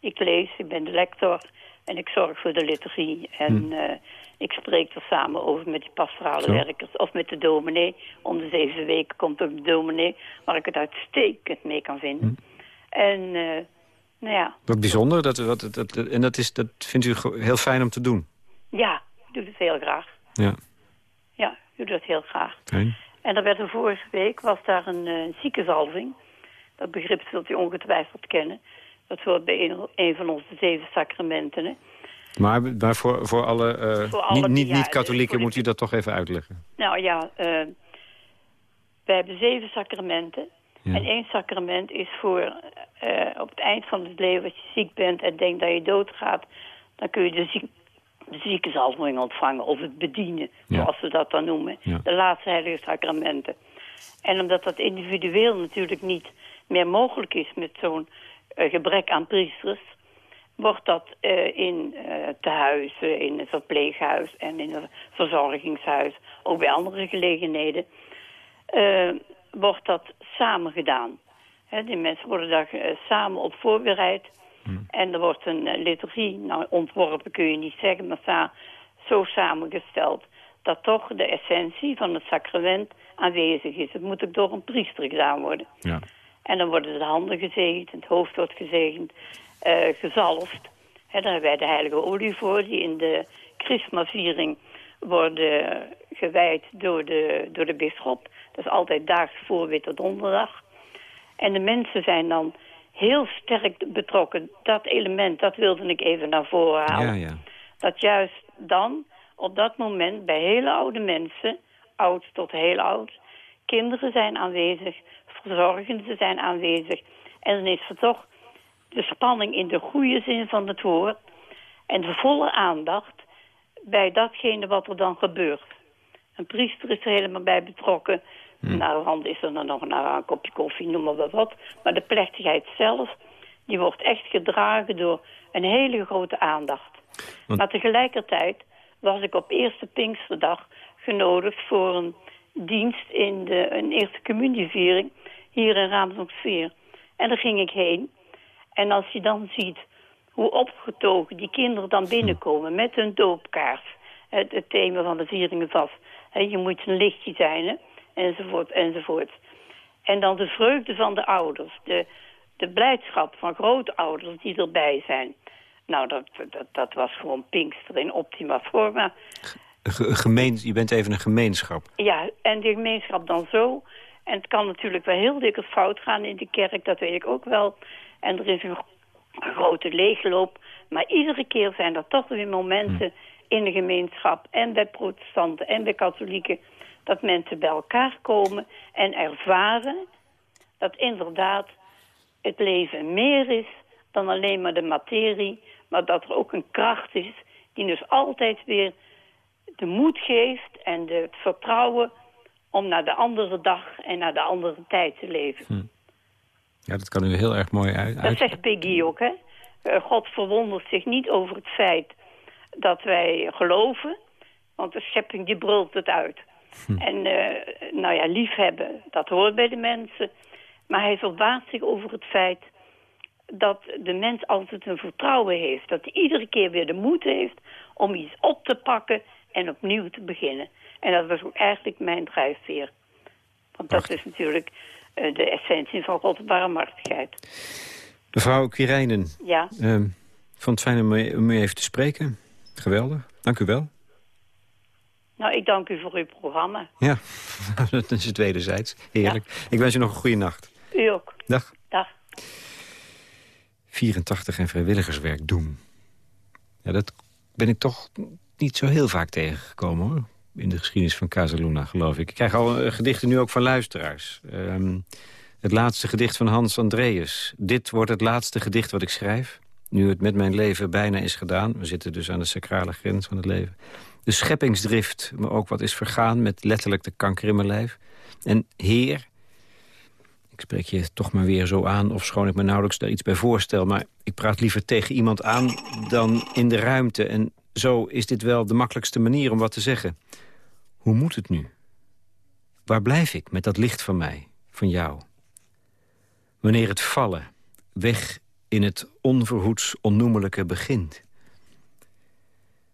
Ik lees, ik ben de lector en ik zorg voor de liturgie. En eh, ik spreek er samen over met die pastorale Zo. werkers of met de dominee. Om de zeven weken komt ook de dominee, waar ik het uitstekend mee kan vinden. En eh, nou ja, Wat bijzonder. Dat, dat, dat- en dat, is, dat vindt u heel fijn om te doen. ja, ik doe het heel graag. Ja, Ja, ik doe dat heel graag. fijn. En er werd er vorige week was daar een eh ziekenzalving. Dat begrip zult u ongetwijfeld kennen. Dat hoort bij een, een van onze zeven sacramenten. Hè? Maar, maar voor, voor alle, eh, Voor alle- niet, niet, katholieken moet u dat toch even uitleggen. Nou ja, eh wij hebben zeven sacramenten. Ja. En één sacrament is voor eh, op het eind van het leven, als je ziek bent en denkt dat je doodgaat, dan kun je de, ziek, de ziekenzalving ontvangen of het bedienen, Ja. zoals we dat dan noemen. Ja. De laatste heilige sacramenten. En omdat dat individueel natuurlijk niet meer mogelijk is met zo'n eh, gebrek aan priesters, wordt dat eh, in eh tehuizen, in het verpleeghuis en in het verzorgingshuis, ook bij andere gelegenheden, wordt dat samen gedaan. Hè, die mensen worden daar samen op voorbereid. En er wordt een liturgie, nou ontworpen kun je niet zeggen, maar sa- zo samengesteld dat toch de essentie van het sacrament aanwezig is. Het moet ook door een priester gedaan worden. Ja. En dan worden de handen gezegend, het hoofd wordt gezegend, eh, gezalfd. Hè, daar hebben wij de heilige olie voor, die in de christmaviering worden gewijd door de, door de bisschop. Dat is altijd daags voor Witte Donderdag. En de mensen zijn dan heel sterk betrokken. Dat element, dat wilde ik even naar voren halen. Ja, ja. Dat juist dan, op dat moment, bij hele oude mensen, oud tot heel oud, kinderen zijn aanwezig, verzorgenden zijn aanwezig. En dan is er toch de spanning in de goede zin van het woord en de volle aandacht bij datgene wat er dan gebeurt. Een priester is er helemaal bij betrokken. Na de hand is er dan nog nou, een kopje koffie, noem maar wat. Maar de plechtigheid zelf, die wordt echt gedragen door een hele grote aandacht. Want- Maar tegelijkertijd was ik op eerste Pinksterdag genodigd voor een dienst in de een eerste communieviering hier in Raamsdonksveer. En daar ging ik heen. En als je dan ziet hoe opgetogen die kinderen dan binnenkomen met hun doopkaart. Het, het thema van de vieringen. Hè, je moet een lichtje zijn, hè, enzovoort, enzovoort. En dan de vreugde van de ouders. De, de blijdschap van grootouders die erbij zijn. Nou, dat, dat, dat was gewoon Pinkster in optima forma. Een ge- een gemeen, je bent even een gemeenschap. Ja, en de gemeenschap dan zo. En het kan natuurlijk wel heel dikwijls fout gaan in de kerk, dat weet ik ook wel. En er is een, grote leegloop. Maar iedere keer zijn er toch weer momenten in de gemeenschap... en bij protestanten en bij katholieken... dat mensen bij elkaar komen en ervaren dat inderdaad het leven meer is dan alleen maar de materie... maar dat er ook een kracht is die dus altijd weer de moed geeft en de, het vertrouwen om naar de andere dag en naar de andere tijd te leven. Ja, dat kan u heel erg mooi uit. Dat zegt Peggy ook, hè? Eh, God verwondert zich niet over het feit dat wij geloven, want de schepping die brult het uit. En eh, nou ja, liefhebben, dat hoort bij de mensen. Maar hij verbaast zich over het feit dat de mens altijd een vertrouwen heeft. Dat hij iedere keer weer de moed heeft om iets op te pakken en opnieuw te beginnen. En dat was ook eigenlijk mijn drijfveer. Want dat is natuurlijk eh, de essentie van Gods barmhartigheid. Mevrouw Quirijnen, Ja, ik vond het fijn om u, om u even te spreken. Geweldig, dank u wel. nou ik dank u voor uw programma. Ja, (laughs) dat is het wederzijds. Heerlijk. Ik wens u nog een goede nacht. U ook. Dag. Dag. 84 en vrijwilligerswerk doen. Ja, dat ben ik toch niet zo heel vaak tegengekomen, hoor. In de geschiedenis van Casaluna, geloof ik. Ik krijg al eh, gedichten nu ook van luisteraars. Ehm, het laatste gedicht van Hans Andreas. Dit wordt het laatste gedicht wat ik schrijf. Nu het met mijn leven bijna is gedaan. We zitten dus aan de sacrale grens van het leven. De scheppingsdrift, maar ook wat is vergaan... met letterlijk de kanker in mijn lijf. En Heer, ik spreek je toch maar weer zo aan... of schoon ik me nauwelijks daar iets bij voorstel... maar ik praat liever tegen iemand aan dan in de ruimte. En zo is dit wel de makkelijkste manier om wat te zeggen. Hoe moet het nu? waar blijf ik met dat licht van mij, van jou? Wanneer het vallen, weg in het onverhoeds onnoemelijke begint?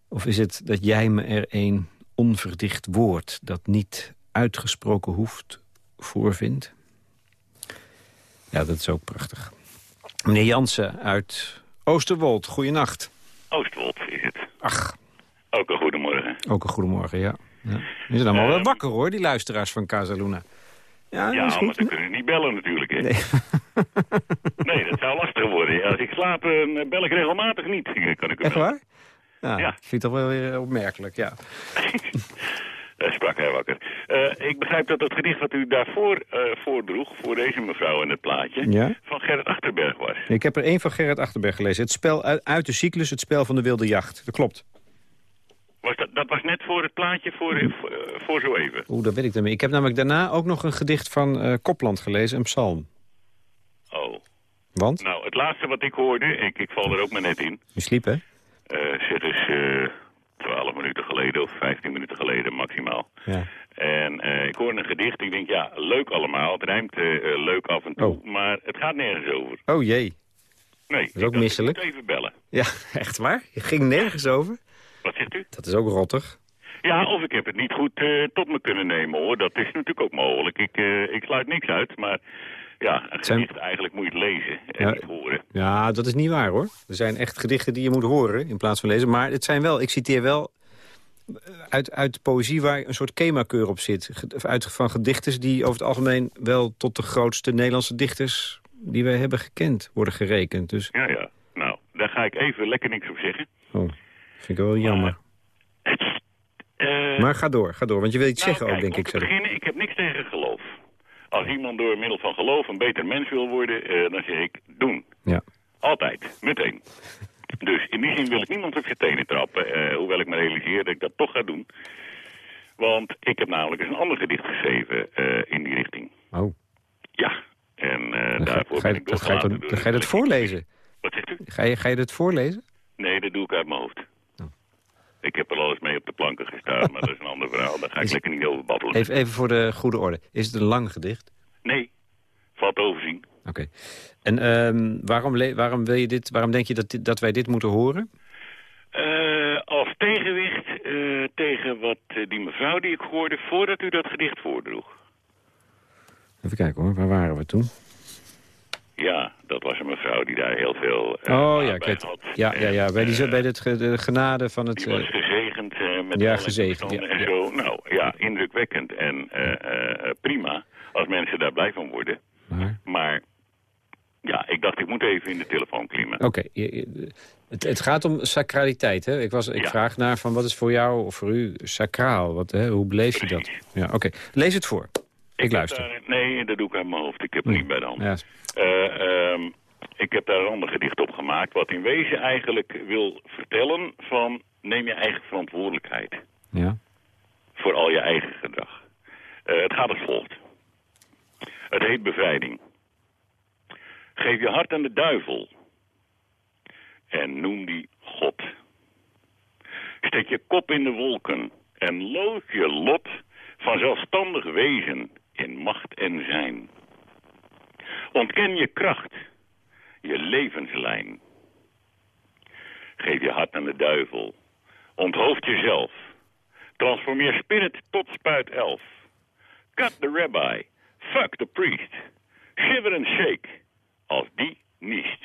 Of is het dat jij me er een onverdicht woord... dat niet uitgesproken hoeft, voorvindt? Ja, dat is ook prachtig. Meneer Jansen uit Oosterwold, goeienacht. Oostwold is het. Ach, Ook een goedemorgen. ook een goedemorgen, ja. ja. Die zijn allemaal wel wakker, hoor, die luisteraars van Casaluna. Ja, maar ze kunnen niet bellen natuurlijk, hè. Nee. (laughs) Nee, dat zou lastig worden. Als ik slaap, eh, bel ik regelmatig niet. (laughs) Kan ik Echt waar? Ja, Ja. ik vind het toch wel weer opmerkelijk, ja. (laughs) Sprak hij wakker. Eh, ik begrijp dat het gedicht wat u daarvoor eh, voordroeg... voor deze mevrouw in het plaatje... Ja? van Gerrit Achterberg was. Ik heb er één van Gerrit Achterberg gelezen. Het spel uit, uit de cyclus, het spel van de wilde jacht. Dat klopt. was dat, dat was net voor het plaatje voor, voor, eh, voor zo even. Oeh, dat weet ik dan niet. Ik heb namelijk daarna ook nog een gedicht van eh Kopland gelezen, een psalm. Oh. Want? Nou, het laatste wat ik hoorde... Ik, ik val er ook maar net in... Je sliep, hè? eh zeg eens 12 minuten geleden of 15 minuten geleden maximaal. Ja. En eh, ik hoorde een gedicht. Ik denk, ja, leuk allemaal. Het rijmt eh, eh, leuk af en toe. Oh. Maar het gaat nergens over. Oh jee. Nee. is ook misselijk. Ik even bellen. Ja, (laughs) echt waar? Je ging nergens over? Wat zegt u? Dat is ook rottig. Ja, of ik heb het niet goed tot me kunnen nemen, hoor. Dat is natuurlijk ook mogelijk. Ik, ik sluit niks uit, maar... Ja, een (laughs) Zijn- gedicht eigenlijk moet je het lezen en Ja. niet horen. Ja, dat is niet waar, hoor. Er zijn echt gedichten die je moet horen in plaats van lezen. Maar het zijn wel, ik citeer wel eh, uit, uit poëzie waar een soort kemakeur op zit. Uit, van gedichters die over het algemeen wel tot de grootste Nederlandse dichters... die wij hebben gekend, worden gerekend. Dus, Ja, ja. Nou, daar ga ik even lekker niks op zeggen. oh, vind ik wel jammer. Eh, Maar ga door, ga door. Want je wil iets Nou, zeggen ook, kijk, denk ik. Zo. beginnen, ik heb niks tegen geloof. Als iemand door middel van geloof een beter mens wil worden, eh, dan zeg ik doen. Ja. Altijd, meteen. Dus in die zin wil ik niemand op zijn tenen trappen, eh, hoewel ik me realiseer dat ik dat toch ga doen. Want ik heb namelijk eens een ander gedicht geschreven eh, in die richting. Oh, Ja, en ga, daarvoor ga ben ik dan ga je, ga je dat voorlezen. Wat zegt u? Ga je, ga je dat voorlezen? Nee, dat doe ik uit mijn hoofd. Ik heb er al eens mee op de planken gestaan, maar dat is een ander verhaal. Daar ga ik Is- lekker niet over babbelen. Even, even voor de goede orde. Is het een lang gedicht? Nee, valt overzien. Oké. En ehm, waarom, waarom, wil je dit, waarom denk je dat, dit- dat wij dit moeten horen? Eh, als tegenwicht eh, tegen wat eh, die mevrouw die ik hoorde voordat u dat gedicht voordroeg. Even kijken hoor, waar waren we toen? Ja, dat was een mevrouw die daar heel veel eh, oh ja, weet had. Ja, ja, ja. Bij, die, Eh, bij het ge- de genade van het... die was eh, gezegend met ja, gezegend, ja, en ja. zo. Nou ja, indrukwekkend en prima als mensen daar blij van worden. maar- Maar ja, ik dacht ik moet even in de telefoon klimmen. Oké, het, het gaat om sacraliteit. Hè? Ik, was, ik Ja. vraag naar van wat is voor jou of voor u sacraal? Wat, hè? Hoe beleef je dat? Ja, Oké, lees het voor. Ik, luister. daar- nee, dat doe ik uit mijn hoofd. Ik heb het Hm. niet bij de hand. Ja, Eh, ehm, ik heb daar een ander gedicht op gemaakt... wat in wezen eigenlijk wil vertellen van... neem je eigen verantwoordelijkheid ja. voor al je eigen gedrag. Eh, het gaat als volgt. Het heet bevrijding. Geef je hart aan de duivel en noem die God. Steek je kop in de wolken en lood je lot van zelfstandig wezen in macht en zijn. Ontken je kracht, je levenslijn. Geef je hart aan de duivel. Onthoofd jezelf. Transformeer spirit tot spuit elf. Cut the rabbi. Fuck the priest. Shiver and shake. Als die niest.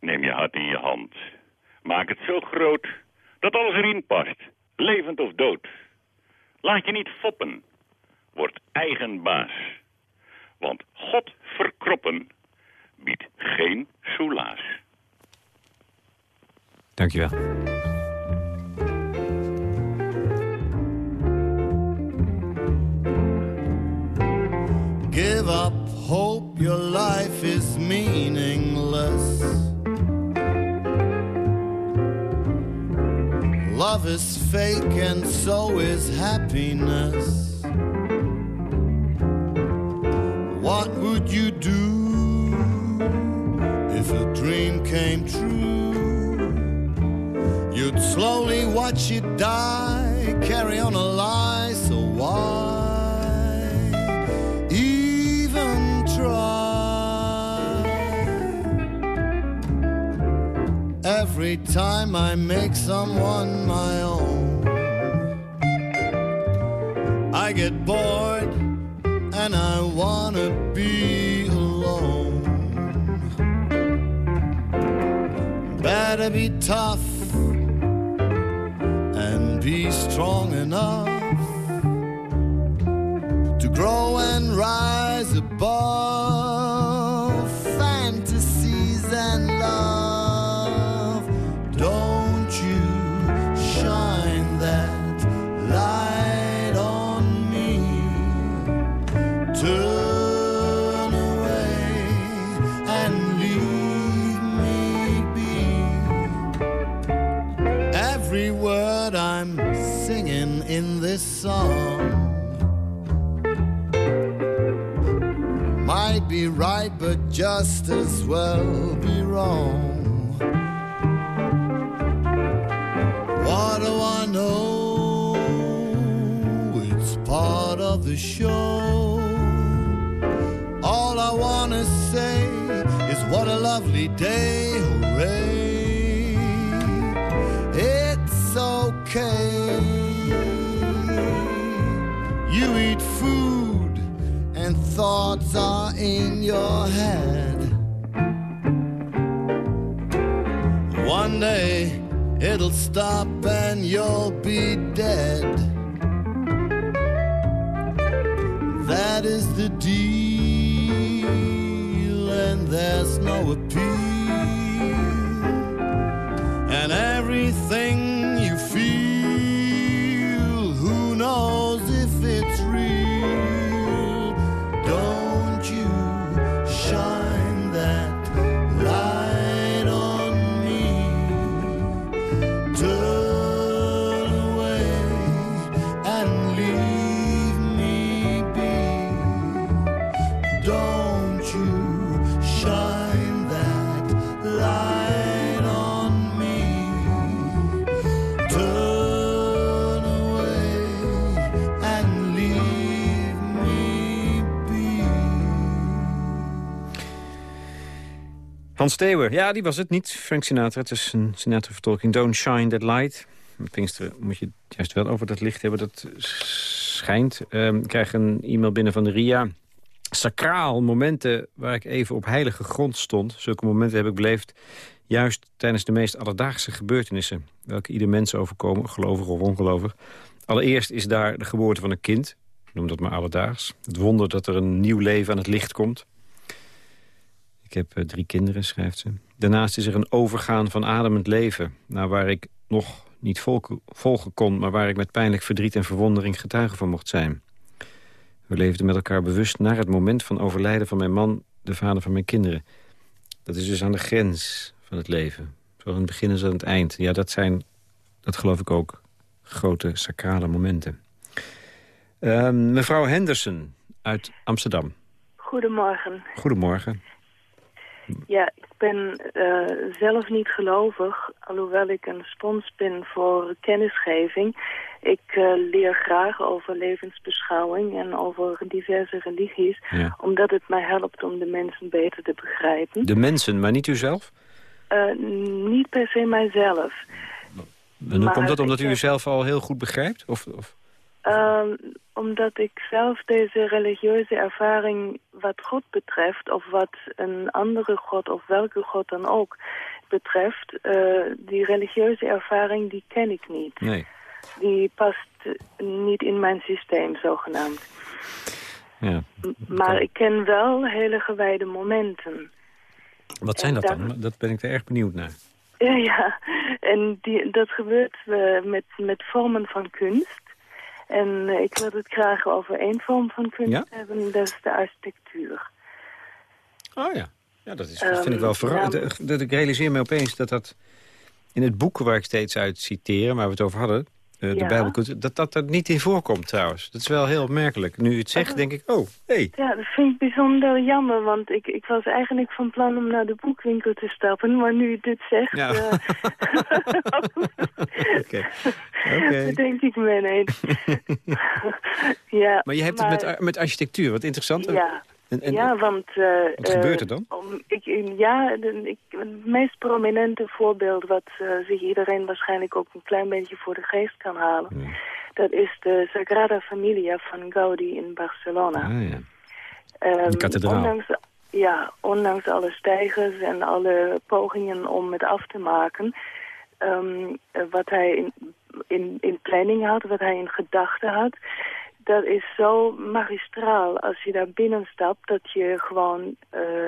Neem je hart in je hand. Maak het zo groot dat alles erin past. Levend of dood. Laat je niet foppen. Word eigen baas. Want God verkroppen biedt geen soelaas. Dankjewel. Give up hope, your life is meaningless. Love is fake and so is happiness. Came true? You'd slowly watch it die, carry on a lie, so why even try? Every time I make someone my own, I get bored and I wanna be Better be tough and be strong enough song might be right, but just as well be wrong. What do I know? It's part of the show. All I wanna say is what a lovely day, thoughts are in your head. One day it'll stop and you'll be dead. That is the Don't you shine that light on me. Turn away and leave me be. Hans Steeuwen, ja, die was het niet. Frank Sinatra, het is een Sinatra-vertolking. Don't shine that light. Met Pinksteren moet je het juist wel over dat licht hebben. Dat schijnt. Ehm, ik krijg een e-mail binnen van RIA. Sacraal, momenten waar ik even op heilige grond stond. Zulke momenten heb ik beleefd juist tijdens de meest alledaagse gebeurtenissen. Welke ieder mens overkomen, gelovig of ongelovig. Allereerst is daar de geboorte van een kind. Noem dat maar alledaags. Het wonder dat er een nieuw leven aan het licht komt. Ik heb eh, drie kinderen, schrijft ze. Daarnaast is er een overgaan van ademend leven... naar waar ik nog niet volgen kon... maar waar ik met pijnlijk verdriet en verwondering getuige van mocht zijn. We leefden met elkaar bewust naar het moment van overlijden van mijn man... de vader van mijn kinderen. Dat is dus aan de grens van het leven. Zowel aan het begin als aan het eind. Ja, dat zijn, dat geloof ik ook, grote sacrale momenten. Ehm, mevrouw Henderson uit Amsterdam. Goedemorgen. Goedemorgen. Ja, ik ben eh, zelf niet gelovig, alhoewel ik een spons ben voor kennisgeving. Ik eh, leer graag over levensbeschouwing en over diverse religies, Ja. omdat het mij helpt om de mensen beter te begrijpen. De mensen, maar niet u zelf? Eh, niet per se mijzelf. En hoe komt dat? Omdat u heb- uzelf al heel goed begrijpt? Of, of... Ehm, omdat ik zelf deze religieuze ervaring wat God betreft... of wat een andere God of welke God dan ook betreft... eh, die religieuze ervaring die ken ik niet. Nee. Die past niet in mijn systeem, zogenaamd. Ja. Maar ik ken wel hele gewijde momenten. Wat zijn dat dan-? Dat ben ik er erg benieuwd naar. Ja, ja. En die, dat gebeurt eh, met, met vormen van kunst. En eh, ik wil het graag over één vorm van kunst Ja? hebben, dat is de architectuur. Oh ja. Ja, dat, is, dat vind ik Ehm, wel verrassend. ja. Dat Ik realiseer me opeens dat dat in het boek waar ik steeds uit citeer... waar we het over hadden, eh, de Ja. Bijbel kunt... dat dat er niet in voorkomt trouwens. Dat is wel heel opmerkelijk. Nu u het zegt, denk ik, oh, hé. Ja, dat vind ik bijzonder jammer, want ik, ik was eigenlijk van plan om naar de boekwinkel te stappen, maar nu u dit zegt, Ja. eh, (laughs) Oké. Oké. (laughs) bedenk ik me ineens. (laughs) ja, Maar je hebt het met, met architectuur, wat interessant. Ja, En, en, ja want... eh, wat gebeurt eh, er dan? om- ik, ja, de, ik, het meest prominente voorbeeld wat eh, zich iedereen waarschijnlijk ook een klein beetje voor de geest kan halen, dat is de Sagrada Familia van Gaudi in Barcelona. Ah, ja. Ehm, De kathedraal. Ondanks, ja, ondanks alle stijgers en alle pogingen om het af te maken, ehm, eh, wat hij in, in, in planning had, wat hij in gedachten had, dat is zo magistraal als je daar binnenstapt dat je gewoon eh,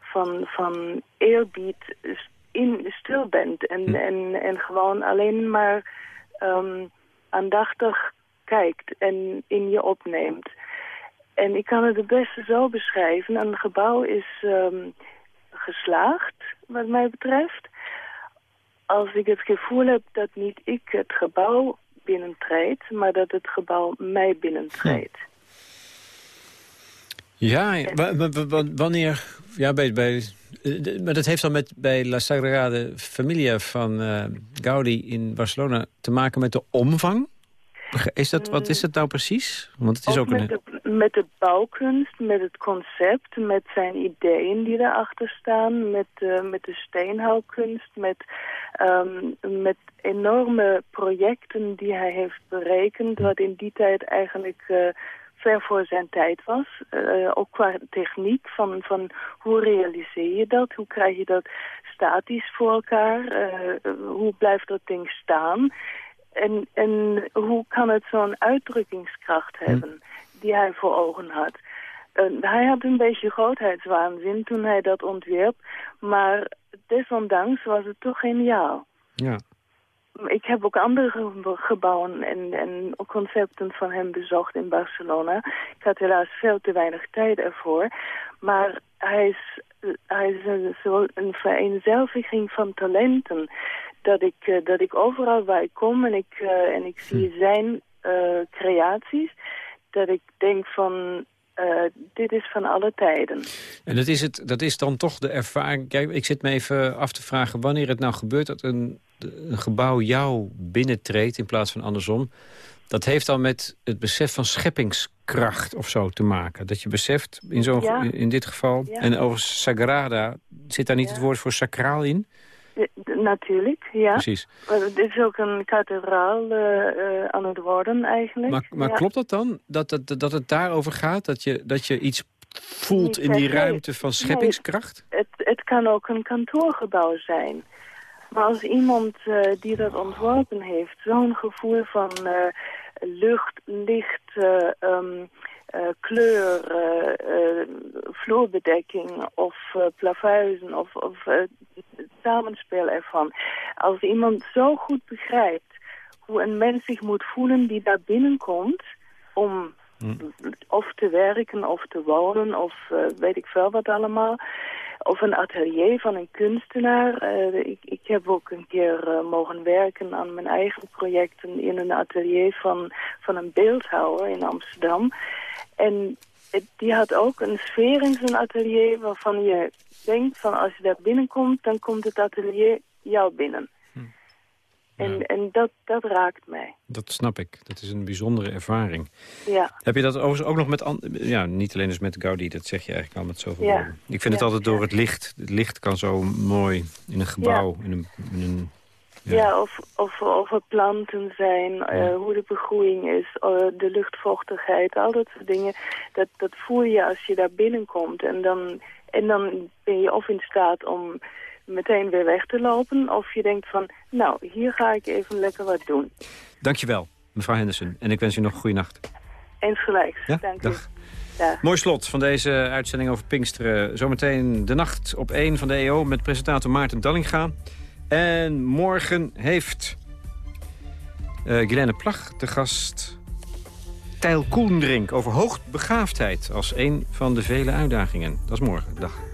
van, van eerbied in, stil bent en, en, en gewoon alleen maar ehm, aandachtig kijkt en in je opneemt. En ik kan het het beste zo beschrijven. Een gebouw is ehm, geslaagd, wat mij betreft. Als ik het gevoel heb dat niet ik het gebouw binnentreed, maar dat het gebouw mij binnentreedt. Ja, wa- wa- wanneer... Ja, bij, bij, eh, maar dat heeft dan met, bij La Sagrada Familia van eh, Gaudi in Barcelona te maken met de omvang? Is dat, wat is het nou precies? Want het is ook, Ook een... de, met de bouwkunst, met het concept, met zijn ideeën die daarachter staan, met, eh, met de steenhouwkunst, met, ehm, met enorme projecten die hij heeft berekend, wat in die tijd eigenlijk eh, ver voor zijn tijd was. Eh, ook qua techniek van, van hoe realiseer je dat, hoe krijg je dat statisch voor elkaar, hoe blijft dat ding staan... En, en hoe kan het zo'n uitdrukkingskracht hebben die hij voor ogen had? Hij had een beetje grootheidswaanzin toen hij dat ontwierp, maar desondanks was het toch geniaal. Ja. Ik heb ook andere ge- gebouwen en, en concepten van hem bezocht in Barcelona. Ik had helaas veel te weinig tijd ervoor. Maar hij is, hij is een, zo een vereenzelviging van talenten. Dat ik, eh, dat ik overal waar ik kom en ik, eh, en ik zie zijn eh, creaties... dat ik denk van, eh, dit is van alle tijden. En dat is, het, dat is dan toch de ervaring... Kijk, ik zit me even af te vragen wanneer het nou gebeurt... dat een, een gebouw jou binnentreedt in plaats van andersom. Dat heeft dan met het besef van scheppingskracht of zo te maken. Dat je beseft, in, zo'n, Ja. in dit geval... Ja. en over Sagrada, zit daar niet het woord voor sacraal in? Natuurlijk, ja. Precies. Het is ook een kathedraal eh, eh, aan het worden eigenlijk. Maar, maar Ja. klopt dat dan? Dat, dat, dat het daarover gaat? Dat je, dat je iets voelt in die ruimte van scheppingskracht? Het, het kan ook een kantoorgebouw zijn. Maar als iemand eh, die dat ontworpen heeft, zo'n gevoel van lucht, licht, eh, eh, kleur, eh, eh, vloerbedekking of plafuizen of, of het samenspel ervan. Als iemand zo goed begrijpt hoe een mens zich moet voelen die daar binnenkomt om of te werken of te wonen of weet ik veel wat allemaal. Of een atelier van een kunstenaar. Eh, ik, ik heb ook een keer eh, mogen werken aan mijn eigen projecten in een atelier van, van een beeldhouwer in Amsterdam. En het- die had ook een sfeer in zijn atelier waarvan je denkt van als je daar binnenkomt, dan komt het atelier jou binnen. En, en dat, dat raakt mij. Dat snap ik. Dat is een bijzondere ervaring. Ja. Heb je dat overigens ook nog met... Ja, niet alleen dus met Gaudi, dat zeg je eigenlijk al met zoveel Ja. woorden. Ik vind het altijd door het licht. Het licht kan zo mooi in een gebouw, in een... In een Ja, of, of, of er planten zijn, eh, hoe de begroeiing is, eh, de luchtvochtigheid, al dat soort dingen. Dat, dat voel je als je daar binnenkomt. En dan, en dan ben je of in staat om meteen weer weg te lopen, of je denkt van, nou, hier ga ik even lekker wat doen. Dankjewel, mevrouw Henderson. En ik wens u nog een goede nacht. Eens gelijk. Ja, Dank dag. u. Dag. Mooi slot van deze uitzending over Pinksteren. Zometeen de nacht op 1 van de EO met presentator Maarten Dallinga. En morgen heeft uh, Guilaine Plag de gast Tijl Koendrink over hoogbegaafdheid als een van de vele uitdagingen. Dat is morgen. Dag.